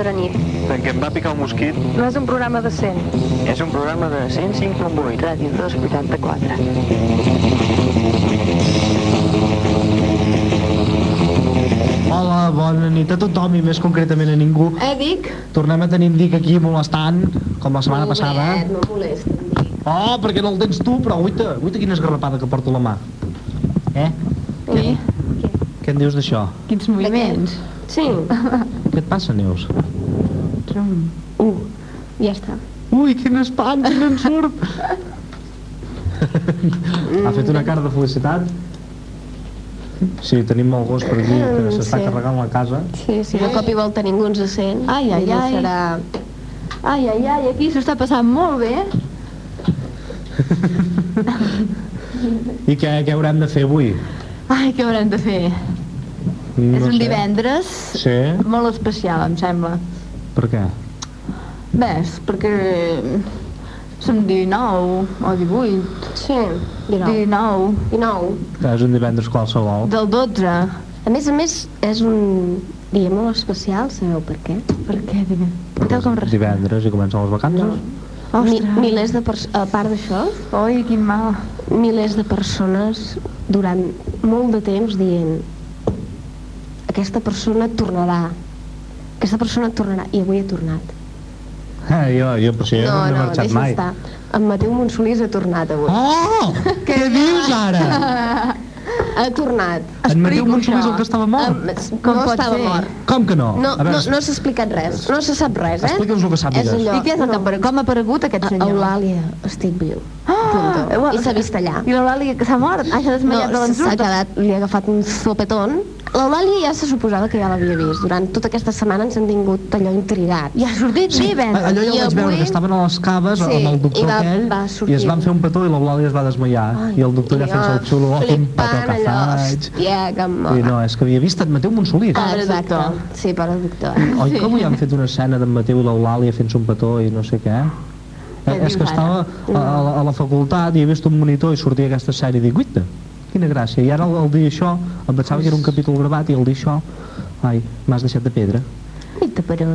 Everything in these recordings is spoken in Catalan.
podrà nit. Perquè em va picar un mosquit. No és un programa de 100. És un programa de 105.8. Ràdio 284. Hola, bona nit a tothom i més concretament a ningú. Eh, Dic? Tornem a tenir en Dic aquí molestant, com la setmana passada. No molesta. Oh, perquè no el tens tu, però guaita, guaita quina esgarrapada que porto a la mà. Eh? Què? Què en dius d'això? Quins moviments? Sí. Què et passa, Neus? Uh, ja està. Ui, quin espant, quin en surt! ha fet una cara de felicitat? Sí, tenim el gos per aquí que Mm, s'està sí. carregant la casa. Sí, si de cop i volta ningú ens sent. Ai, ai, no ai. Serà... Ai, ai, ai, aquí s'ho està passant molt bé. I què, què haurem de fer avui? Ai, què haurem de fer? No és un sé. divendres Sí? molt especial, em sembla. Per què? Ves, perquè som 19 o 18. Sí, 19. 19 19. És un divendres qualsevol. del 12. A més a més, és un dia molt especial, sabeu per què? Per què, digue'm? Tal com res. Divendres i comencen les vacances. Mi, Ostres. milers de persones, a part d'això, Oi, quin mal. milers de persones durant molt de temps dient aquesta persona tornarà aquesta persona tornarà i avui ha tornat Eh, jo, jo, per si jo no, no, he marxat mai. estar en Mateu Monsolís ha tornat avui Oh! Què dius ara? ha tornat En Mateu Monsolís el que estava mort? Em- Com no pot estava ser? mort Com que no? no, A veure, no, no s'ha explicat res no se sap res, eh? Explica'ns el que sàpigues. És allò, I què és el que ha aparegut? Com ha aparegut aquest senyor? Eulàlia, estic viu Ah, Punto. i s'ha vist allà I l'Eulàlia que s'ha mort? Ah, s'ha desmaiat de no, s'ha l'ensurt? quedat, li ha agafat un sopetón l'Eulàlia ja se suposava que ja l'havia vist durant tota aquesta setmana ens han tingut allò intrigat I ha sortit Sí, viva. allò ja ho I vaig veure, avui- que estaven a les caves Sí, amb el doctor i va- aquell va sortir. i es van fer un petó i l'Eulàlia es va desmaiar Ai, i el doctor ja i fent-se el xulo oh, quin petó que allò, faig hòstia, que em i no, és que havia vist en Mateu Monsolís Ah, exacte. doctor. Sí, per el doctor. Oi que avui han fet una escena d'en Mateu i l'Eulàlia fent-se un petó i no sé què? Eh, és que estava a, a, a la facultat i he vist un monitor i sortia aquesta sèrie i dic, guita, quina gràcia. I ara el, el dir això, em pensava que era un capítol gravat i el dir això, ai, m'has deixat de pedra. Guita, però...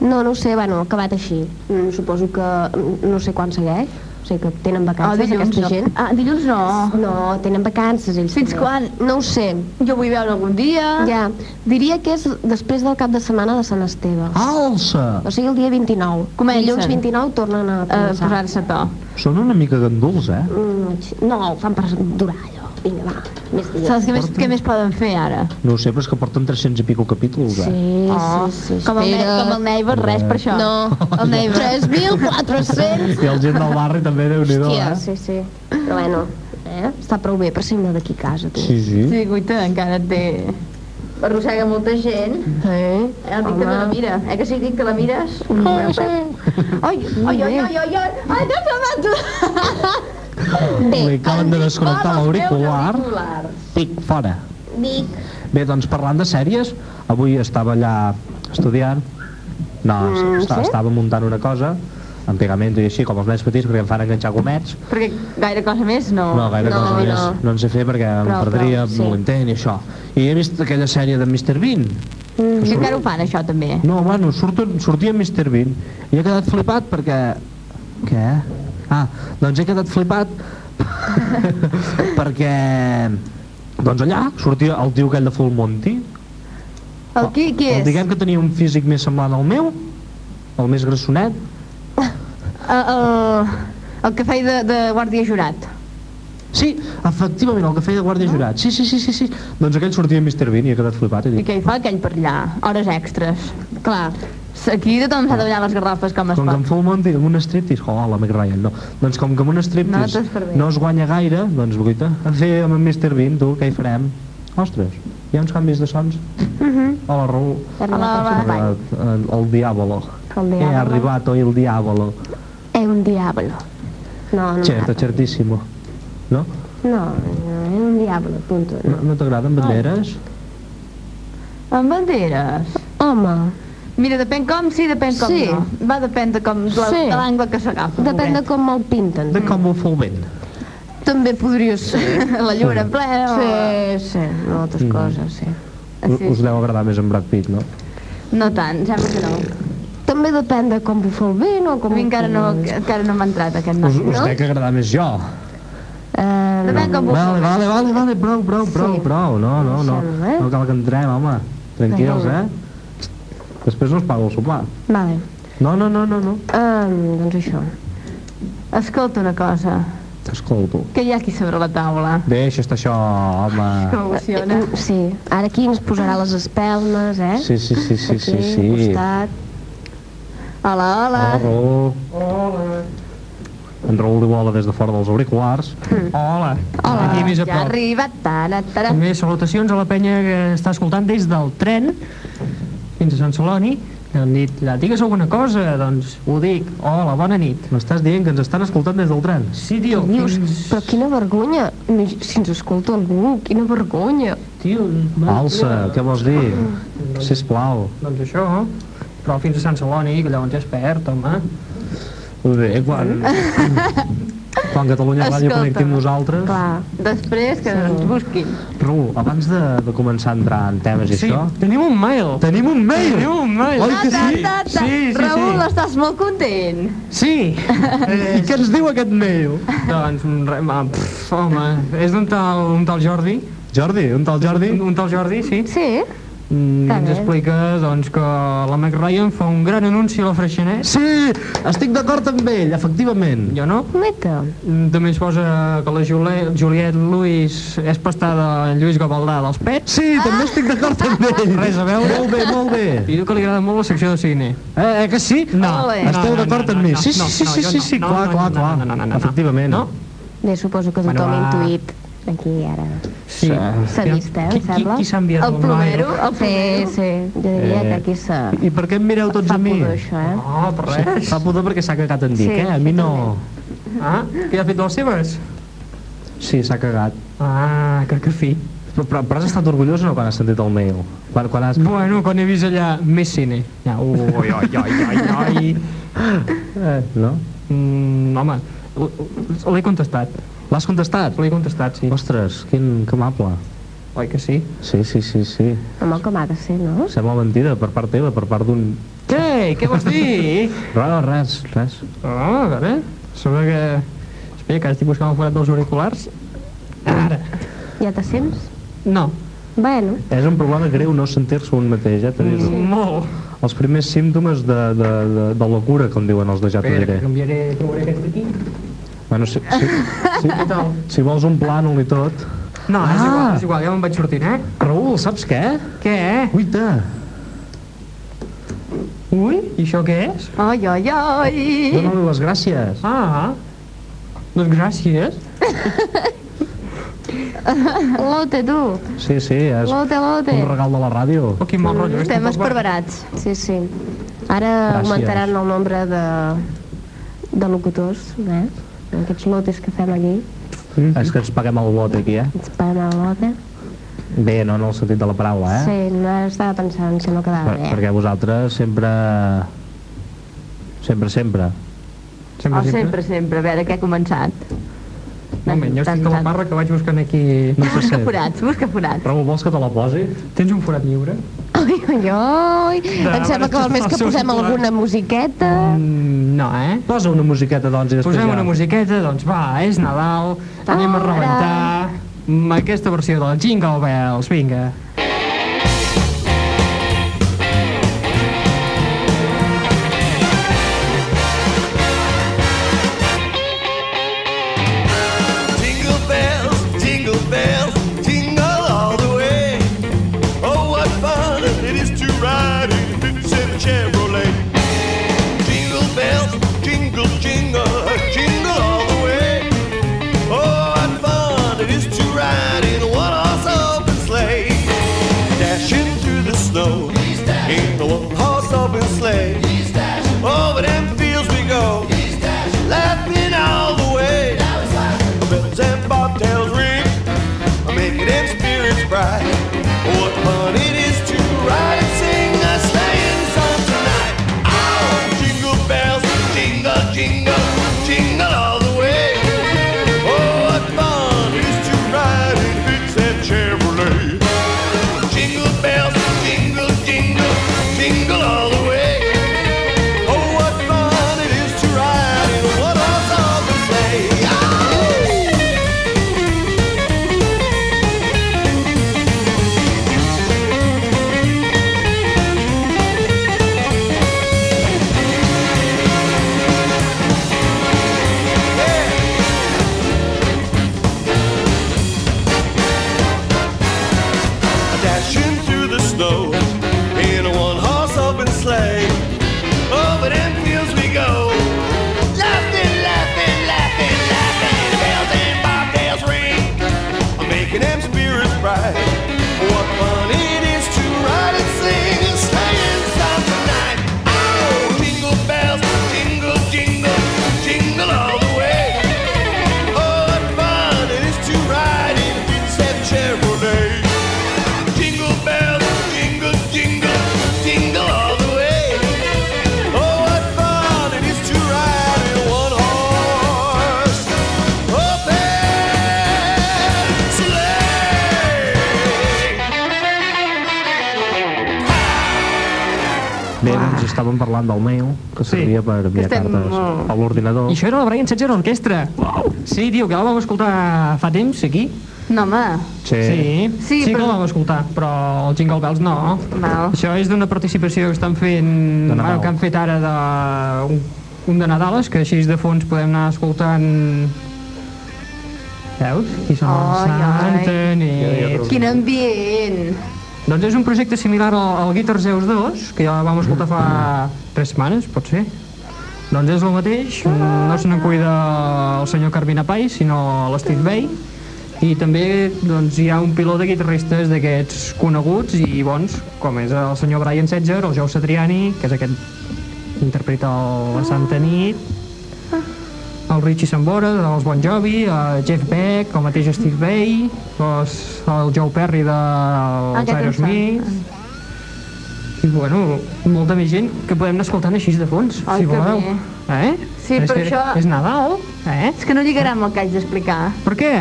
No, no ho sé, bueno, acabat així. Mm, suposo que mm, no sé quan segueix. O sigui que tenen Ah, vacances, dilluns aquesta no. gent. Ah, dilluns no. No, tenen vacances ells Fins també. quan? No ho sé. Jo vull veure algun dia. Ja, diria que és després del cap de setmana de Sant Esteve. Alça! O sigui, el dia 29. Comencen. Dilluns 29 tornen a posar-se a to. Són una mica ganduls, eh? Mm, no, ho fan per durar allò. Vinga, va, més dies. Saps què més, què més poden fer ara? No ho sé, però és que porten 300 i pico capítols, eh? Sí, Oh, sí, sí. com, el, espera. com el Neighbor, res per això. No, el Neighbor. 3.400. I el gent del barri també, déu nhi Hòstia, eh? sí, sí. Però bueno, eh? està prou bé per ser una d'aquí a casa, tu. Sí, sí. Sí, guaita, encara et té... Arrossega molta gent. Eh? Eh, el també la mira. Eh que sí, Dic, que la mires? Ai, ai, ai, ai, ai, ai, ai, no te mato. Bé, Li acaben de desconnectar l'auricular. Pic, fora. dic... Bé, doncs parlant de sèries, avui estava allà estudiant, no, Mm, esta, sí? estava muntant una cosa, amb pegament i així, com els nens petits, perquè em fan enganxar gomets. Perquè gaire cosa més no. No, gaire no, cosa més no. no en sé fer perquè em perdria prou, sí. molt intent i això. I he vist aquella sèrie de Mr. Bean. Mm. Que encara ho fan, això, també. No, bueno, surto, sortia Mr. Bean i he quedat flipat perquè... Què? Ah, doncs he quedat flipat perquè... Doncs allà sortia el tio aquell de Full Monty. El qui, qui El, és? diguem que tenia un físic més semblant al meu, el més grassonet. El, el, el que feia de, de guàrdia jurat. Sí, efectivament, el que feia de guàrdia jurat. Sí, sí, sí, sí, sí. Doncs aquell sortia a Mr. Bean i he quedat flipat i I dic, què hi fa aquell per allà? Hores extres. Clar, Aquí tothom s'ha de ballar les garrafes com es com que en pot. Full Monty, amb un striptease, oh, la Meg Ryan, no. Doncs com que amb un No, striptease bé. no es guanya gaire, doncs, guaita, a fer amb en Mr. Bean, tu, què hi farem? Ostres, hi ha uns canvis de sons? Hola, Raül. ha arribat Hola, el va. company. arribat el, el diavolo. El He diavolo. arrivato il diavolo. È un diavolo. No, no Certo, certissimo. No? No, no, è un diavolo, punto. No, no t'agraden banderes? Amb banderes. Home, Mira, depèn com, sí, depèn com Sí. no. Va, depèn de, com, de, Sí. l'angle que s'agafa. depèn de com el pinten. De com ho vent. També podria ser. La lluna en ple o... Sí, sí, moltes Mm. coses, sí. U- Sí. Us deu agradar més en Brad Pitt, no? No tant, sembla que no. També depèn de com bufa el vent o A com... mi encara no, encara no m'ha entrat aquest Us, nom. us no? té que agradar més jo. Eh, Depèn com bufa. Vale, vale, vale, vale, prou, prou, prou, Sí. prou. No, no, no. Deixem, eh? No cal que entrem, home. Tranquils, eh? Després no us pago el sopar. Vale. No, no, no, no, no. Um, doncs això. Escolta una cosa, T'escolto. que hi ha aquí sobre la taula. Deixa estar això, home. Que m'emociona. Eh, Sí, ara aquí ens posarà les espelmes, eh? Sí, sí, sí, sí, sí, Aquí, sí. al costat. Hola, hola. Raül. Hola. En Raül diu hola des de fora dels auriculars. Hola. Hola. Aquí més a Ja prop. arribat, tara, tara. També salutacions a la penya que està escoltant des del tren fins a Sant Celoni. Han dit, ja, digues alguna cosa, doncs ho dic. Hola, bona nit. M'estàs dient que ens estan escoltant des del tren? Sí, tio. Dius, fins- però quina vergonya. Si ens escolta algú, quina vergonya. Tio, Alça, què vols dir? Sisplau. Doncs això, però fins a Sant Celoni, que llavors ja es perd, home. Bé, quan... quan Catalunya Ràdio Escolta. connecti amb nosaltres... Clar. Després que ens busquin. Raül, abans de, de començar a entrar en temes i Sí, això... tenim un mail. Tenim un mail! Tenim un mail. Oi que sí? Ta, ta, ta. Sí, sí, Raül, sí. estàs molt content. Sí. I què ens diu aquest mail? doncs, re, ma, pff, home, és d'un tal, un tal Jordi. Jordi, un tal Jordi? Un, un tal Jordi, sí. Sí? Mm, ens bé. explica doncs, que la Meg Ryan fa un gran anunci a la Freixenet. Sí, estic d'acord amb ell, efectivament. Jo no. Neta. Mm, També ens posa que la Juliet, Juliet Luis és pastada en Lluís Gavaldà dels Pets. Sí, també estic d'acord amb ell. Res a veure. Molt bé, molt bé. I diu que li agrada molt la secció de cine. Eh, eh que sí? No, Ole. Esteu d'acord amb mi? Sí, sí, sí, sí, jo sí, sí, no, clar, no, clar, no, clar. no, no, no, no. Efectivament. No? Bé, suposo que Bueno, tothom ha va. intuït aquí ara. Sí. S'ha vist, eh, em Qui, qui, sembla? qui s'ha enviat El mail? plomero, el Sí, plomero. sí, jo diria Eh. que aquí s'ha... I per què em mireu tots Fa a mi? pudor, això, eh? No, per res. Fa pudor perquè s'ha cagat en Dic, Sí, eh? A mi sí, no... Ah, que ja ha fet les seves? Sí, s'ha cagat. Ah, que, que fi. Però, però, però has estat orgullós o no quan has sentit el mail? Quan, quan has... Bueno, quan he vist allà més cine. Ja, ui, ui, ui, ui, ui. Eh, no? Mm, home, l'he contestat. L'has contestat? L'he contestat, sí. Ostres, quin, que amable. Oi que sí? Sí, sí, sí, sí. Home, com ha de ser, no? Sembla mentida per part teva, per part d'un... Què? Què vols dir? No, res, res. Oh, a veure, sembla que... Espera, que estic buscant el forat dels auriculars. Ara. Ja te sents? No, Bueno, És un problema greu no sentir-se un mateix, ja t'ho mm, molt. Els primers símptomes de, de, de, de locura, com diuen els de ja t'ho Espera, diré. que canviaré, provaré aquest d'aquí. Bueno, si, si, si, si vols un plànol i tot... No, és Ah. igual, és igual, ja me'n vaig sortint, eh? Raül, saps què? Què? Uita! Ui, i això què és? Ai, ai, ai. Dóna-li les gràcies. Ah, doncs gràcies. lote, tu. Sí, sí, és Lote, lote. un regal de la ràdio. Oh, quin mal rotllo. és Estem esparverats. Sí, sí. Ara Gràcies. augmentaran el nombre de, de locutors, eh? Aquests lotes que fem allí. És que ens paguem el lot aquí, eh? Ens paguem el lote. Bé, no en el sentit de la paraula, eh? Sí, no estava pensant, sembla que quedava Per, bé. perquè vosaltres sempre... Sempre, sempre. Sempre, Oh, sempre, sempre. A veure què ha començat. Un moment, jo estic a la parra que vaig buscant aquí... No se Busca forats, busca forats. Raül, vols que te la posi? Tens un forat lliure? Ai, ai, ai. Em sembla que val més que posem titulars. alguna musiqueta. Mm, no, eh? Posa una musiqueta, doncs, i després Posem ja... una musiqueta, doncs va, és Nadal, anem a Ara. rebentar amb aquesta versió del Jingle Bells, vinga. Jingle això era la Brian Setzer Orquestra. Sí, tio, que la vam escoltar fa temps, aquí. No, home. Sí. Sí, Sí, sí que però- la vam escoltar, però el Jingle Bells no. Val. Això és d'una participació que estan fent... Bueno, que han fet ara de... Un, un de Nadales, que així de fons podem anar escoltant... Veus? Qui són els ai. Santa Nit. Quin ambient. Doncs és un projecte similar al, al Guitar Zeus 2, que ja vam escoltar fa 3 setmanes, pot ser. Doncs és el mateix, no se cuida el senyor Carmina Pai, sinó l'Steve Bay, i també doncs, hi ha un piló de guitarristes d'aquests coneguts i bons, com és el senyor Brian Setzer, el Joe Satriani, que és aquest que interpreta el La Santa Nit, el Richie Sambora, dels Bon Jovi, el Jeff Beck, el mateix Steve Bay, els, el Joe Perry dels em Aerosmith, i bueno, molta més gent que podem anar escoltant així de fons, Ai, si voleu. bé. Eh? Sí, és per que això- És Nadal, eh? És que no lligarà amb el que haig d'explicar. Per què?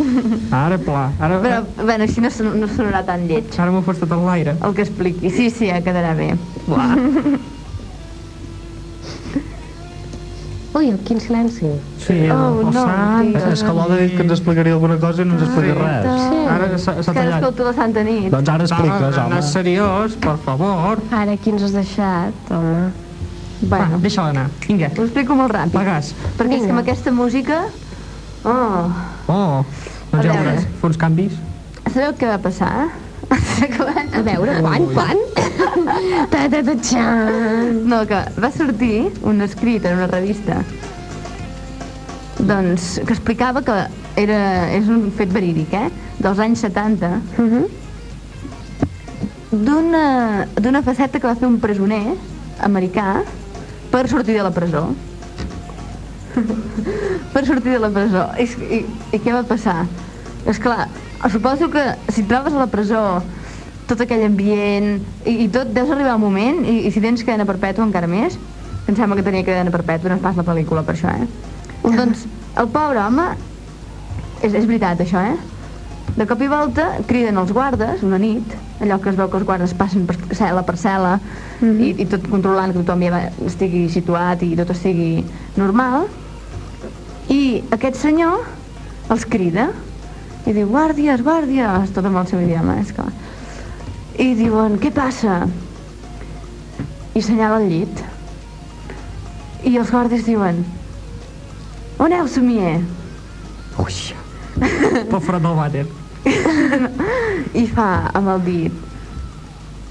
Ara, pla, ara, Però, bueno, així no, son- no sonarà tan lleig ara m'ho fos tot en l'aire. el que expliqui. Sí, sí, ja quedarà bé. Buah. Ui, quin silenci. Sí, Oh, el no, sant... És que l'Oda ha dit que ens explicaria alguna cosa i no ens explica res. Ara s'ha És s'ha que ara tallat. escolto la Santa Nit. Doncs ara expliques, Ah, home. anar seriós, per favor. Ara, qui ens has deixat, home? Va, Bueno, deixa-la anar. Vinga, ho explico molt ràpid. pagàs. Perquè és que Vinga. amb aquesta música... Oh, Oh, doncs ja veuràs. Fer uns canvis. sabeu què va passar? A veure, quan, quan? ta, ta, ta, txan. No, que va sortir un escrit en una revista doncs, que explicava que era, és un fet verídic, eh? Dels anys 70, Mhm. d'una d'una faceta que va fer un presoner americà per sortir de la presó. per sortir de la presó. I, i, I què va passar? És clar, suposo que si trobes a la presó tot aquell ambient i, i tot, deus arribar un moment i, i si tens cadena perpètua encara més que em sembla que tenia cadena perpètua, no és pas la pel·lícula per això, eh? doncs el pobre home és, és veritat això, eh? de cop i volta criden els guardes una nit, allò que es veu que els guardes passen per cel·la per cel·la i, i tot controlant que tothom ja estigui situat i tot estigui normal i aquest senyor els crida i diu guàrdies, guàrdies tot amb el seu idioma, és clar i diuen, què passa? i assenyala el llit i els guàrdies diuen on heu, somier? Ui, front del vàter. i fa amb el dit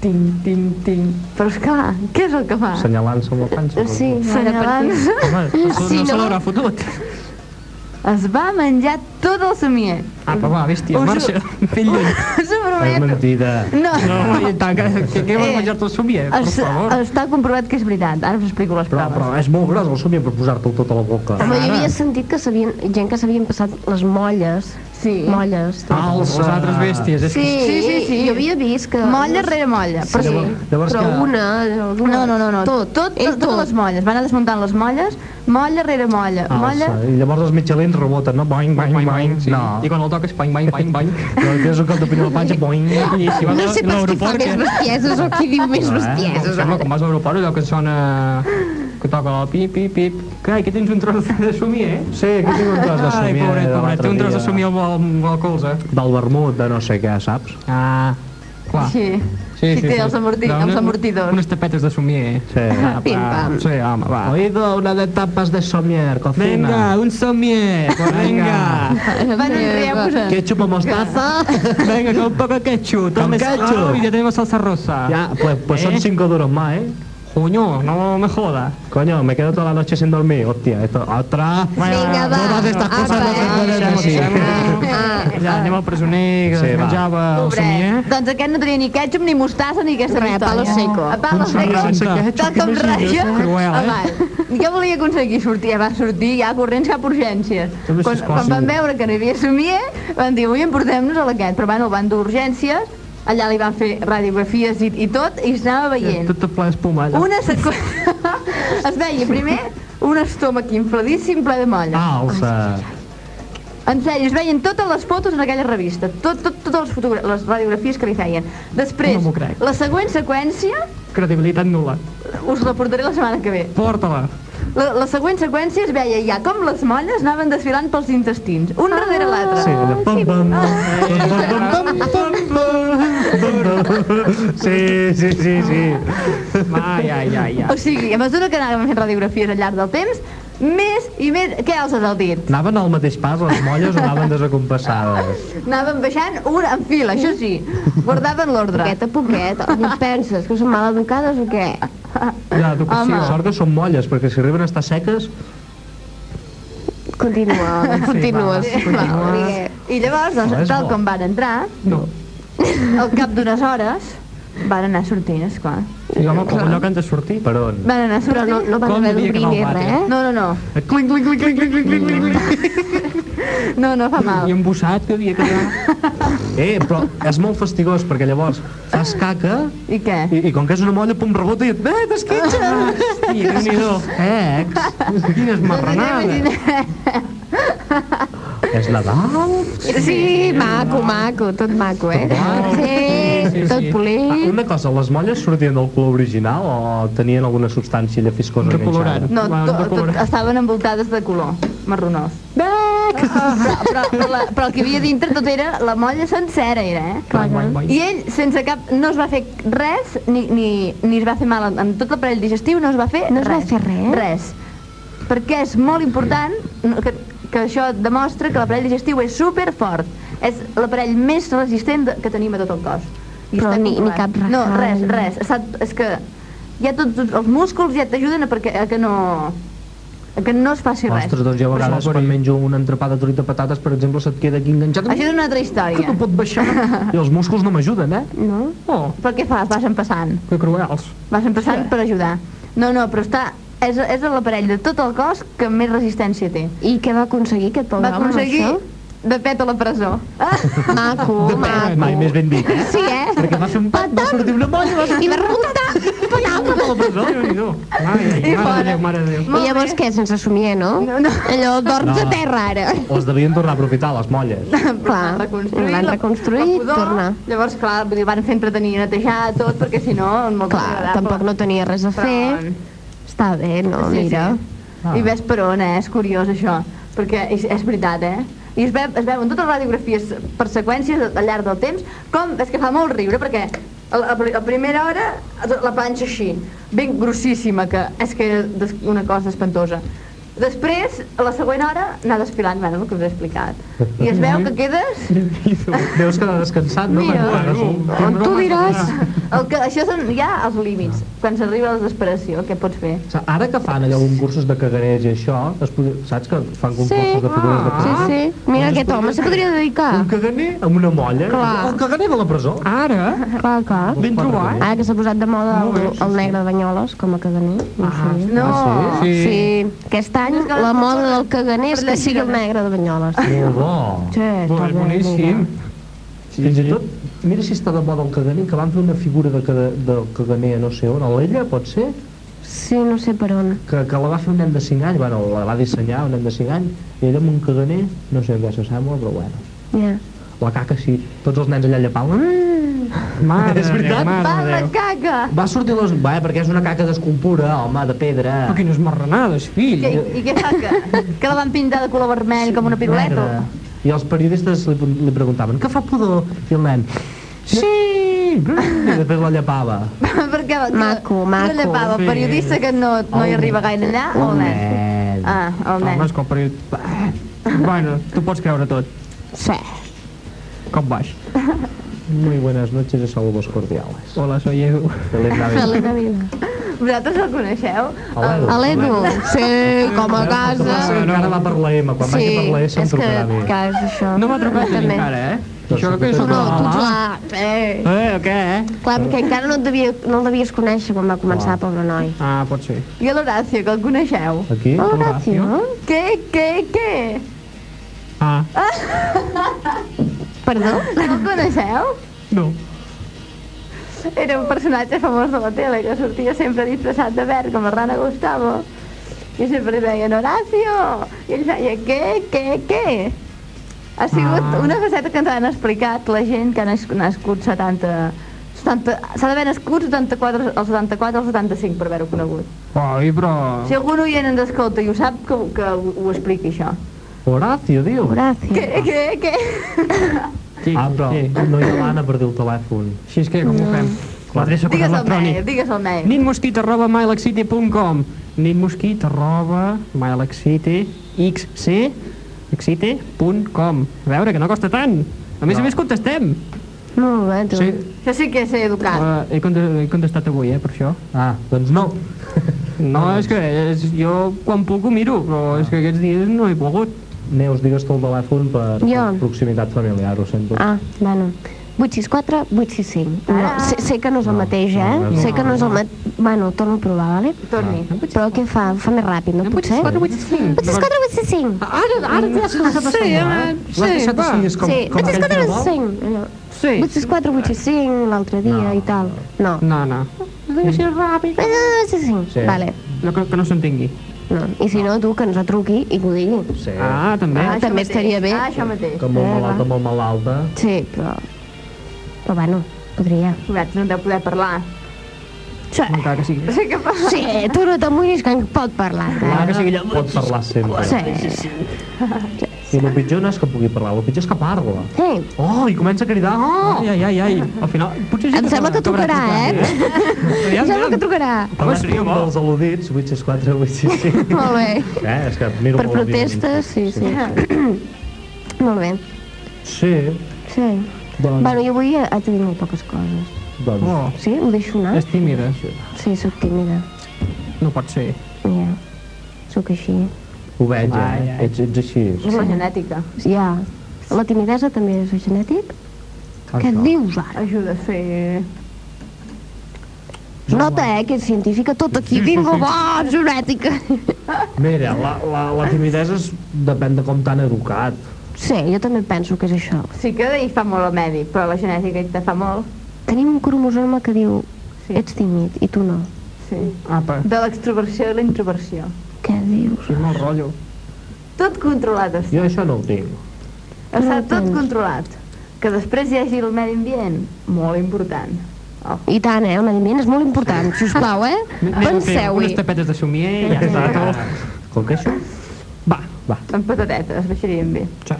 ting, ting, ting però esclar, què és el que fa? Assenyalant-se amb la panxa. Sí, perquè... Home, no, Sí, no se no? l'haurà fotut. Es va menjar tot el somier Ah, però va, bèstia, Us marxa. Fill lluny. us ho És prometo mentida. no, No, i tant, que, que, que vas Eh, menjar-te el somier, per es, favor. està comprovat que és veritat ara us explico les Però, proves però és molt gros el somni per posar-te'l tot a la boca. Home, jo havia sentit que s'havien, gent que s'havien passat les molles, sí. molles, tot. Ah, els, els altres bèsties. Sí, que... Sí, sí, sí. jo havia vist que... molla rere molla però Sí, sí. Llavors però que- una, alguna... No, no, no, no. Tot, tot, ell tot, totes les molles. Van anar desmuntant les molles, molla rere molla. molla... Alça. I llavors els mitjalins reboten, no? Boing, boing, boing. boing. Sí. No. I quan el toques, bany, bany, bany, bany. Llavors tens un cop de puny a la panxa, boing. I si vas No a sé pas qui fa més bestieses o qui diu més No, eh? Com, bestieses. sembla, quan vas a l'aeroport, allò que sona... que toca el pip, pip, pip. Carai, que tens un tros de somier, eh? Sí, aquí tinc un tros de Ai, somier pobret, de pobret, l'altre té un tros de somier al, al, al colze. Del vermut, de no sé què, saps? Ah, clar. Sí. Sí, té els, amorti De els amortidors. Unes tapetes de somier. Sí. Ah, Pim, va. pam. Sí, home, va. Oído, una de tapas de somier, cocina. Venga, un somier, venga. Enriar Ketchup o mostaza. Venga, con un poco de ketchup. Con ketchup. Y ya tenemos salsa rosa. Ya, pues, pues son ¿Eh? cinco duros más, ¿eh? Coño, no me jodas. Coño, me quedo toda la noche sin dormir. Hostia, esto, otra. Vinga, va. Todas estas cosas no se Apa, pueden eh? decir. Ah, Ja, anem al presoner que Sí, va. menjava el somier. Pobret. Doncs aquest no tenia ni ketchup, ni mostassa, ni aquesta Res, palo seco. A palo seco. sense ketchup, Tal com t'imagines? raja. Cruel, eh? Home, jo volia aconseguir sortir, ja va sortir ja corrents cap a urgències. Quan, quan van veure que no hi havia somier, van dir, avui emportem-nos a l'aquest. Però bueno, van d'urgències, allà li van fer radiografies i, i tot, i s'anava veient. Tot ple d'espuma, allà. Una sequ... es veia primer un estómac infladíssim ple de molla. Alça. En sèrio, es veien totes les fotos en aquella revista, tot, tot, totes les, les radiografies que li feien. Després, No la següent seqüència, Credibilitat nul·la. us la portaré la setmana que ve. Porta-la. La, la següent seqüència es veia ja com les molles anaven desfilant pels intestins, un darrere l'altre. Sí, de pam, pam, pam, pam, pam, pam, pam. Sí, sí, sí, sí. Ai, ai, ai, ai. O sigui, a mesura que anàvem fent radiografies al llarg del temps, més i més... Què alces el dit? Anaven al mateix pas, les molles o anaven desacompassades? Anaven baixant una en fila, això sí. Guardaven l'ordre. Poquet a poquet. O què et penses? Que són mal educades o què? Ja, educació. Home. Sort que són molles, perquè si arriben a estar seques... Continua, continues. va. Digues. I llavors, doncs, No tal bo. com van entrar, No. al cap d'unes hores, van anar sortint, esclar. Sí, home, com allò que han de sortir. Per on? Van anar Però sortint... no, no van haver d'obrir ni res. No, no, no. Clinc, clinc, clinc, clinc, clinc, clinc, clinc, clinc. No, no fa mal. I embussat que havia quedat. Eh, però és molt fastigós, perquè llavors fas caca I què? i, i com que és una molla, pum, rebota i et... Eh, t'esquitxa! Hòstia, que nhi Eh, ex, Quines marranades. és Nadal? Sí, maco, maco, tot maco, eh? Sí, Sí, sí, tot sí. Ah, polit. una cosa, les molles sortien del color original o tenien alguna substància allà fiscosa Recolorant. No, to, tot, estaven envoltades de color, marronós. Bec! Però, però, però, la, però el que havia dintre tot era, la molla sencera era, eh? Boing. I ell, sense cap, no es va fer res, ni, ni, ni es va fer mal en, en tot l'aparell digestiu, no es va fer No es va res. fer res? Res. Perquè és molt important no, que, que això demostra que l'aparell digestiu és super fort. És l'aparell més resistent de, que tenim a tot el cos. Però està ni- ni cap No, rajada, res, ni- res. Està, és que ja tots els músculs ja t'ajuden a, perquè, a que no a que no es faci res. Ostres, doncs jo a vegades Però- quan menjo un entrepà de truita de patates, per exemple, se't queda aquí enganxat. Això és una altra que història. no pot baixar. I els músculs no m'ajuden, eh? No? Oh, Però què fas? Vas empassant. que cruels. Vas empassant per ajudar. No, no, però està... És, és l'aparell de tot el cos que més resistència té. I què va aconseguir aquest pobre Va home amb aconseguir això? de pet a la presó. Ah, Maco, maco. Mai més ben dit, eh? Sí, eh? Perquè va fer un pat, va sortir una molla, va sortir I va remuntar. una de la presó. Déu-n'hi-do. Ai, ai, I mare fora. de Déu, mare de Déu. I llavors què, sense somier, no? No, no. Allò dorms No. a terra, ara. Les devien tornar a aprofitar, les molles. Clar, reconstruir, van reconstruir, pudor. tornar. Llavors, clar, van fer entretenir, netejar tot, perquè si no, molt Clar, tampoc no tenia res a fer. Està bé, no? Sí, Mira. sí. I ves per on, eh? És curiós, això. Perquè és, és veritat, eh? I es, veu, es veuen totes les radiografies per seqüències al llarg del temps, com és que fa molt riure, perquè a la, a la primera hora la planxa així, ben grossíssima, que és que una cosa espantosa. Després, a la següent hora, anar desfilant, bueno, el que us he explicat. I es veu que quedes... Deus quedar descansat, no? Mira. Un- Tu diràs. El que, això són ja els límits, quan s'arriba a la desesperació, què pots fer? O sigui, Ara que fan allò concursos de caganers i això, es podria, saps que fan concursos Sí, de figures de sí, caganers? sí. Mira, aquest home se podria dedicar. Un caganer amb una molla? Clar. El caganer de la presó? Ara, Clar, clar. Ben trobat. Ara que s'ha posat de moda el, sí, el sí. negre de Banyoles com a caganer. No Ah, sé. No, Ah, sí? Sí, aquest any Que la moda del caganer és que sigui el negre de Banyoles. Molt bo. Sí, bo, és boníssim. mira. Fins i tot, mira si està de moda el caganer, que van fer una figura de, cada, del caganer a no sé on, a l'Ella, pot ser? Sí, no sé per on. Que, que la va fer un nen de 5 anys, bueno, la va dissenyar un nen de 5 anys, i amb un caganer, no sé què s'assembla, però bueno. Ja. La caca sí, tots els nens allà llepant. Mare És de Déu, veritat? mare Va, de la Déu. caca! Va sortir les... Va, perquè és una caca d'escultura, home, de pedra. Però quines marranades, fill. I, I què fa? Que, que la van pintar de color vermell com una piruleta? Merda. I els periodistes li, li preguntaven, què fa pudor? I el nen, sí! I després la llepava. Perquè la, Maco, maco. No llepava, el Sí. periodista que no, no hi El- arriba gaire allà o el nen? Ah, el nen. Home, és com per... Bueno, tu pots creure tot. Sí. Com vas? Muy buenas noches y saludos cordiales. Hola, soy Edu. Feliz Navidad. Feliç Navidad. Vosaltres el coneixeu? L'Edu? Sí, com a casa. No, encara va per la M, quan vagi per la S em és trucarà a mi. que és això. No m'ha trucat També. encara, eh? Això sí que és no, tu clar. Eh. Eh, què, eh? Clar, perquè encara no, et devia, no el devies conèixer quan va començar, pobre noi. Ah, pot ser. I a l'Horacio, que el coneixeu? Aquí? Horacio? Què, què, què? Ah, Perdó? No el coneixeu? no. Era un personatge famós de la tele que sortia sempre disfressat de verd com la rana Gustavo i sempre li deien Horacio i ell feia què, què, què Ha sigut Ah. una faceta que ens han explicat la gent que ha nas- nascut 70... 70 S'ha d'haver nascut 74, el 74 o el 75 per haver-ho conegut. Oi, però... Si algun oient ens escolta i ho sap, que, que ho, ho expliqui, això. Horacio, diu. Gràcies. Què, què, què? Sí, Ah, però sí. no hi ha l'Anna per dir el telèfon. Així és que, com ho fem? L'adreça el electrònic. mail, digues el mail. nitmosquit arroba milexcity.com nitmosquit arroba milexcity xc xc.com A veure, que no costa tant. A més a més contestem. Molt bé, tu. Sí, Això sí que és educat. uh, he, conte- he contestat avui, eh, per això. Ah, doncs no. No, és que és, jo quan puc ho miro, però és que aquests dies no he pogut. Neus, digues tu el telèfon per, Jo. per proximitat familiar, ho sento. Ah, bueno. 864 865. No, sé, sé que no és el mateix, eh? no, no. sé que no és el mateix. Bueno, torno a provar, vale? Torni. Però què fa? Fa més ràpid, no? Potser? 865. 864 865. Ara, ara t'has deixat Sí, escoltar. home, L'has sí, deixat va. així, és com, Sí, com aquell 864 que no vol? 865. Sí. 864 865 l'altre dia i tal. No. No, no. Així ràpid. 865. Sí. Vale. No, que, que no s'entengui. No. I si no, tu que ens truqui i que ho digui. Sí. Ah, també. Ah, també mateix. estaria bé. Ah, això mateix. Que molt Eh, malalta, va. molt malalta. Sí, però... Però bueno, podria. Pobret, no deu poder parlar. Sí, Encara que sigui. Sí que sí tu no t'amoïnis que en pot parlar. Encara que Eh? sigui allò... Pot parlar sempre. Sí. I el pitjor no és que pugui parlar, el pitjor és que parla. Sí. Oh, i comença a cridar, oh! Ai, ai, ai, ai. Al final, potser sí Em sembla que acabarà trucarà, eh? trucant. Em sembla que trucarà. Home, seria bo. dels al·ludits, 864, 865. Molt bé. Eh, és que miro Per molt protestes, sí, sí. Molt bé. Sí, Sí. doncs... Bueno, jo avui haig de dir molt poques coses. doncs Oh, Sí? Ho deixo anar? és tímida. Sí, sóc tímida. No pot ser. Ja. Sóc així. Ho veig, Ai, eh? ai. Ets, ets així. És la genètica. Ja. La timidesa també és genètic? Què Això. dius ara? Ajuda a fer... Nota, eh, que és científica, tot aquí, vinga, va, genètica. Mira, la, la, la timidesa és, depèn de com t'han educat. Sí, jo també penso que és això. Sí que hi fa molt el medi, però la genètica hi te fa molt. Tenim un cromosoma que diu Sí. ets tímid i tu no. Sí. Apa, De l'extroversió i la introversió. Què dius? sí, mal rotllo. Tot controlat està. Jo això no ho tinc. Està No tot tens. controlat. Que després hi hagi el medi ambient, molt important. Oh. I tant, eh? El medi ambient és molt important, sisplau, eh? A Penseu-hi. unes tapetes de somier i ja està tot. Com que això? Va, Va, Amb patatetes, baixarien bé. sí.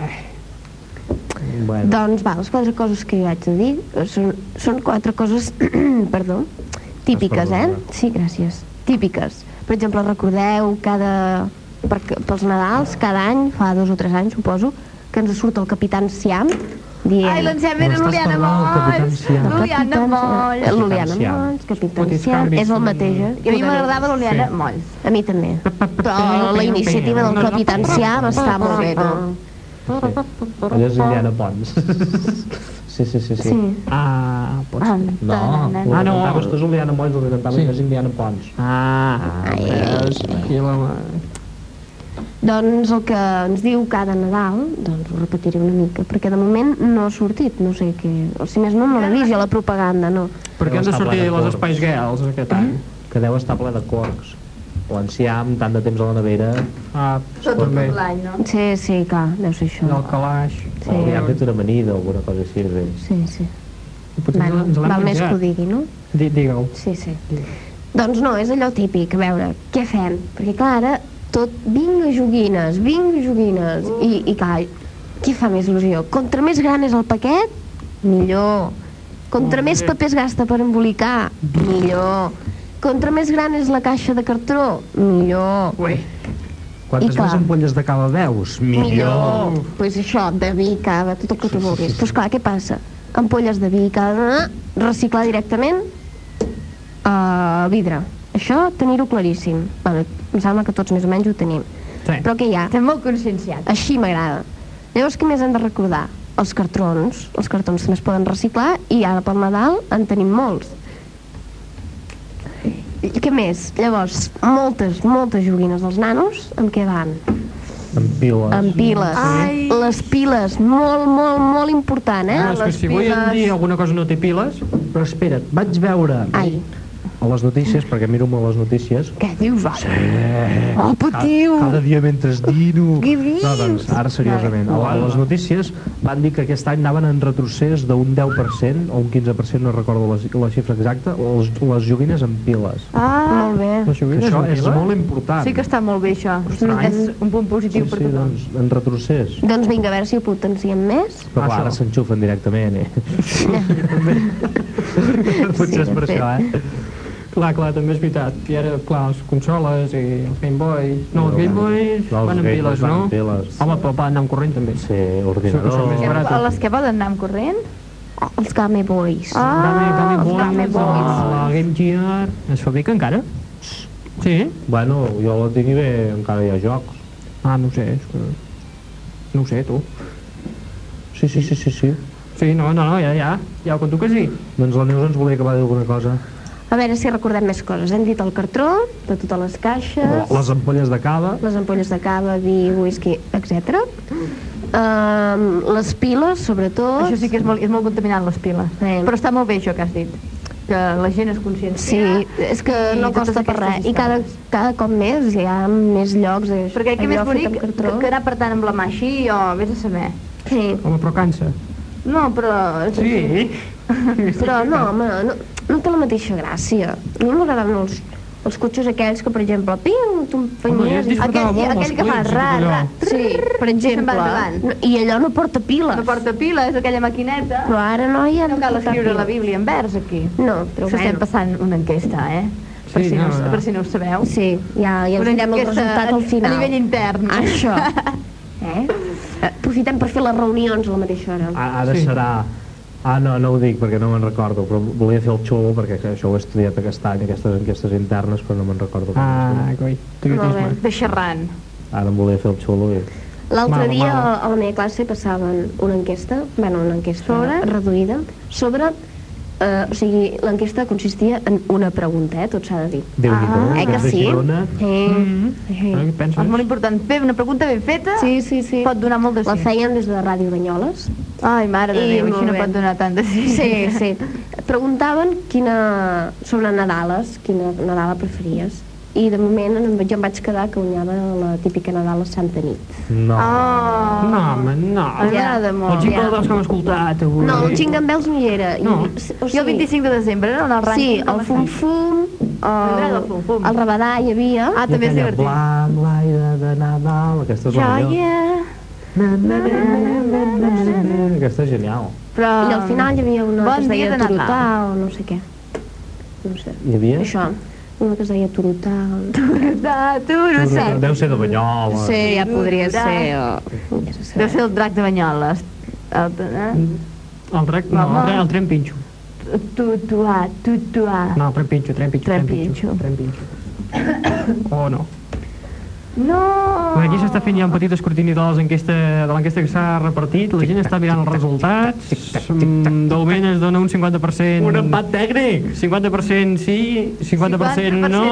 bueno. Doncs va, les quatre coses que jo haig de dir són, són quatre coses, perdó, típiques, eh? Sí, gràcies. Típiques. Per exemple, recordeu cada... Per, pels Nadals, cada any, fa dos o tres anys, suposo, que ens surt el Capitan Siam, dient... Ai, l'encem era l'Uliana Molls! Siam. L'Uliana Molls! eh, L'Uliana Siam. Molls, Capitan Siam, és el mm. mateix, eh? I a mi m'agradava l'Uliana Molls. A mi també. Però la iniciativa del Capitan Siam està molt bé, tu. Allò és Indiana Pons. Sí, sí, sí, sí. Sí. Ah, pot ser. No, Ah, ah, no. cantaves tu és Juliana Molls, el que cantaves Sí. és Indiana Pons. Ah, Ai. veus? Aquí la... Doncs el que ens diu cada Nadal, doncs ho repetiré una mica, perquè de moment no ha sortit, no sé què... O si més no, no l'he vist, jo la propaganda, no. Per què han de sortir corcs. Spice Girls aquest any? Que deu estar ple de corcs. L'enciam, tant de temps a la nevera, Ah, Tot, l'any, no? Sí, sí, clar, deu ser això. Del calaix. Sí. sí. li han fet una amanida o alguna cosa així. Bé. Sí, sí. Potser Bueno, ens val més que ho digui, no? Di- Digue-ho. Sí, sí. Doncs no, és allò típic, a veure, què fem? Perquè clar, ara tot, vinga joguines, vinga joguines, i, i clar, qui fa més il·lusió? Contra més gran és el paquet, millor. Contra més papers gasta per embolicar, millor. Contra més gran és la caixa de cartró, millor. Ui. Quantes més ampolles de cava veus? Millor. Doncs pues això, de vi, cava, tot el que tu vulguis. Però esclar, què passa? Ampolles de vi, cava, reciclar directament a vidre. Això, tenir-ho claríssim. Bueno, em sembla que tots més o menys ho tenim. Sí. Però què hi ha? Estem molt conscienciats. Així m'agrada. Llavors, què més hem de recordar? Els cartrons. Els cartrons també es poden reciclar i ara pel Nadal en tenim molts. I què més? Llavors, moltes, moltes joguines dels nanos, amb què van? Amb piles. Amb piles. Ai. Les piles, molt, molt, molt important, eh? Ah, és que les si avui en piles. dia alguna cosa no té piles, Però espera't, vaig veure... Ai, a les notícies, perquè miro molt les notícies, Què dius, va? Eh, Oh, patiu! Cada, cada dia mentre dino... Què dius? No, doncs, ara seriosament. A, a les notícies van dir que aquest any anaven en retrocés d'un 10% o un 15%, no recordo la, la xifra exacta, les, les joguines en piles. Ah, molt bé. Les Que joguines això en és pila? molt important. Sí que està molt bé, això. Estrany. És un punt sí, positiu per sí, tothom. doncs, en retrocés. Doncs vinga, a veure si ho potenciem més. Però clar, ara s'enxufen directament, eh? Potser és per fet. això, eh? Clar, clar, també és veritat. I ara, clar, les consoles i els Game Boys... No, els Game Boys No, els van Game piles, no? piles. Home, però van anar amb corrent, també. Sí, ordinador... que més les que poden anar amb corrent? Oh, els Game Boys. Ah, Game, Game els Boys, Game la, Boys. la Game Gear... Es fabrica encara? Sí? Bueno, jo la tinc i bé, encara hi ha jocs. Ah, no ho sé, és que... No ho sé, tu. Sí, sí, sí, sí, sí. Sí, no, no, no, ja, ja. Ja ho conto que sí. Doncs la Neus ens volia acabar de dir alguna cosa. A veure si recordem més coses. Hem dit el cartró, de totes les caixes, Les ampolles de cava, les ampolles de cava, vi, whisky, etc. Um, les piles, sobretot. Això sí que és molt, és molt contaminant, les piles. Sí. Però està molt bé això que has dit, que la gent és conscient. Sí, és que no costa per res. I cada, cada cop més hi ha més llocs de Perquè què més allò fet bonic que, que anar per tant amb la mà així o vés a saber. Sí, Home, però cansa. No, però... Sí? però no, home, no, no té la mateixa gràcia. A mi m'agraden els, els cotxes aquells que, per exemple, i- disfrutava Aquell- aquell els que fa ra, tot allò. ra. Sí, per exemple. endavant. I allò no porta piles. No porta pila, és aquella maquineta. Però ara no hi ha... No cal escriure la piles. Bíblia en vers, aquí. No, però S'estem bueno. passant una enquesta, eh? Per, Sí, si no, no, no. per si no ho sabeu. Sí, ja, ja us Una direm el resultat al final. A nivell intern. Això. Eh? Aprofitem per fer les reunions a la mateixa hora. a- ara Sí. serà... Ah, no, no ho dic perquè no me'n recordo, però volia fer el xulo perquè que això ho he estudiat aquest any, aquestes enquestes internes, però no me'n recordo. Ah, coi. Molt bé. De xerrant. Ara em volia fer el xulo i... L'altre dia a la meva classe passaven una enquesta, bueno, una enquesta Sobre? reduïda, sobre... Eh, o sigui, l'enquesta consistia en una pregunta, eh, tot s'ha de dir. Déu-n'hi-do, Ah, eh que sí? Girona. Eh, Mm. eh. Què penses? És molt important fer una pregunta ben feta. Sí, sí, sí. Pot donar molt de La sí. feien des de Ràdio Banyoles. Ai, mare de I Déu, així no pot donar tant de sí. Sí, sí. Preguntaven quina... sobre Nadales, quina Nadala preferies. I de moment jo em vaig quedar que guanyava la típica Nadal a Santa Nit. No. Oh. No, home, no. M'agrada El molt. Jingle Ja. Bells que hem escoltat avui. No, el Jingle Bells no hi era. I- No. o I el 25 de desembre, no? En el. Sí, el? Fum Fum, el el, el Rabadà hi havia. Ah, I també és divertit. Blanc, l'aire de Nadal, aquesta és la millor. yeah. Aquesta és genial. Però... I al final hi havia una bon que es dia deia de Nadal. Turutà o no sé què. No sé. Hi havia? Això, una que es deia Turutà. De Turutà. Deu ser de Banyola. Sí, ja podria Turutà. ser. O... Deu ser el drac de Banyoles. El, eh? El drac, no, el, el tren pinxo. Tutuà, tutuà. No, tren pinxo, tren pinxo, Tren pinxo. Tren pinxo. O no. No! Bé, Aquí s'està fent ja un petit escrutini de les enquesta, de l'enquesta que s'ha repartit, la gent està mirant els resultats, mm, de moment es dona un 50%... Un empat tècnic! 50% sí, 50%, no,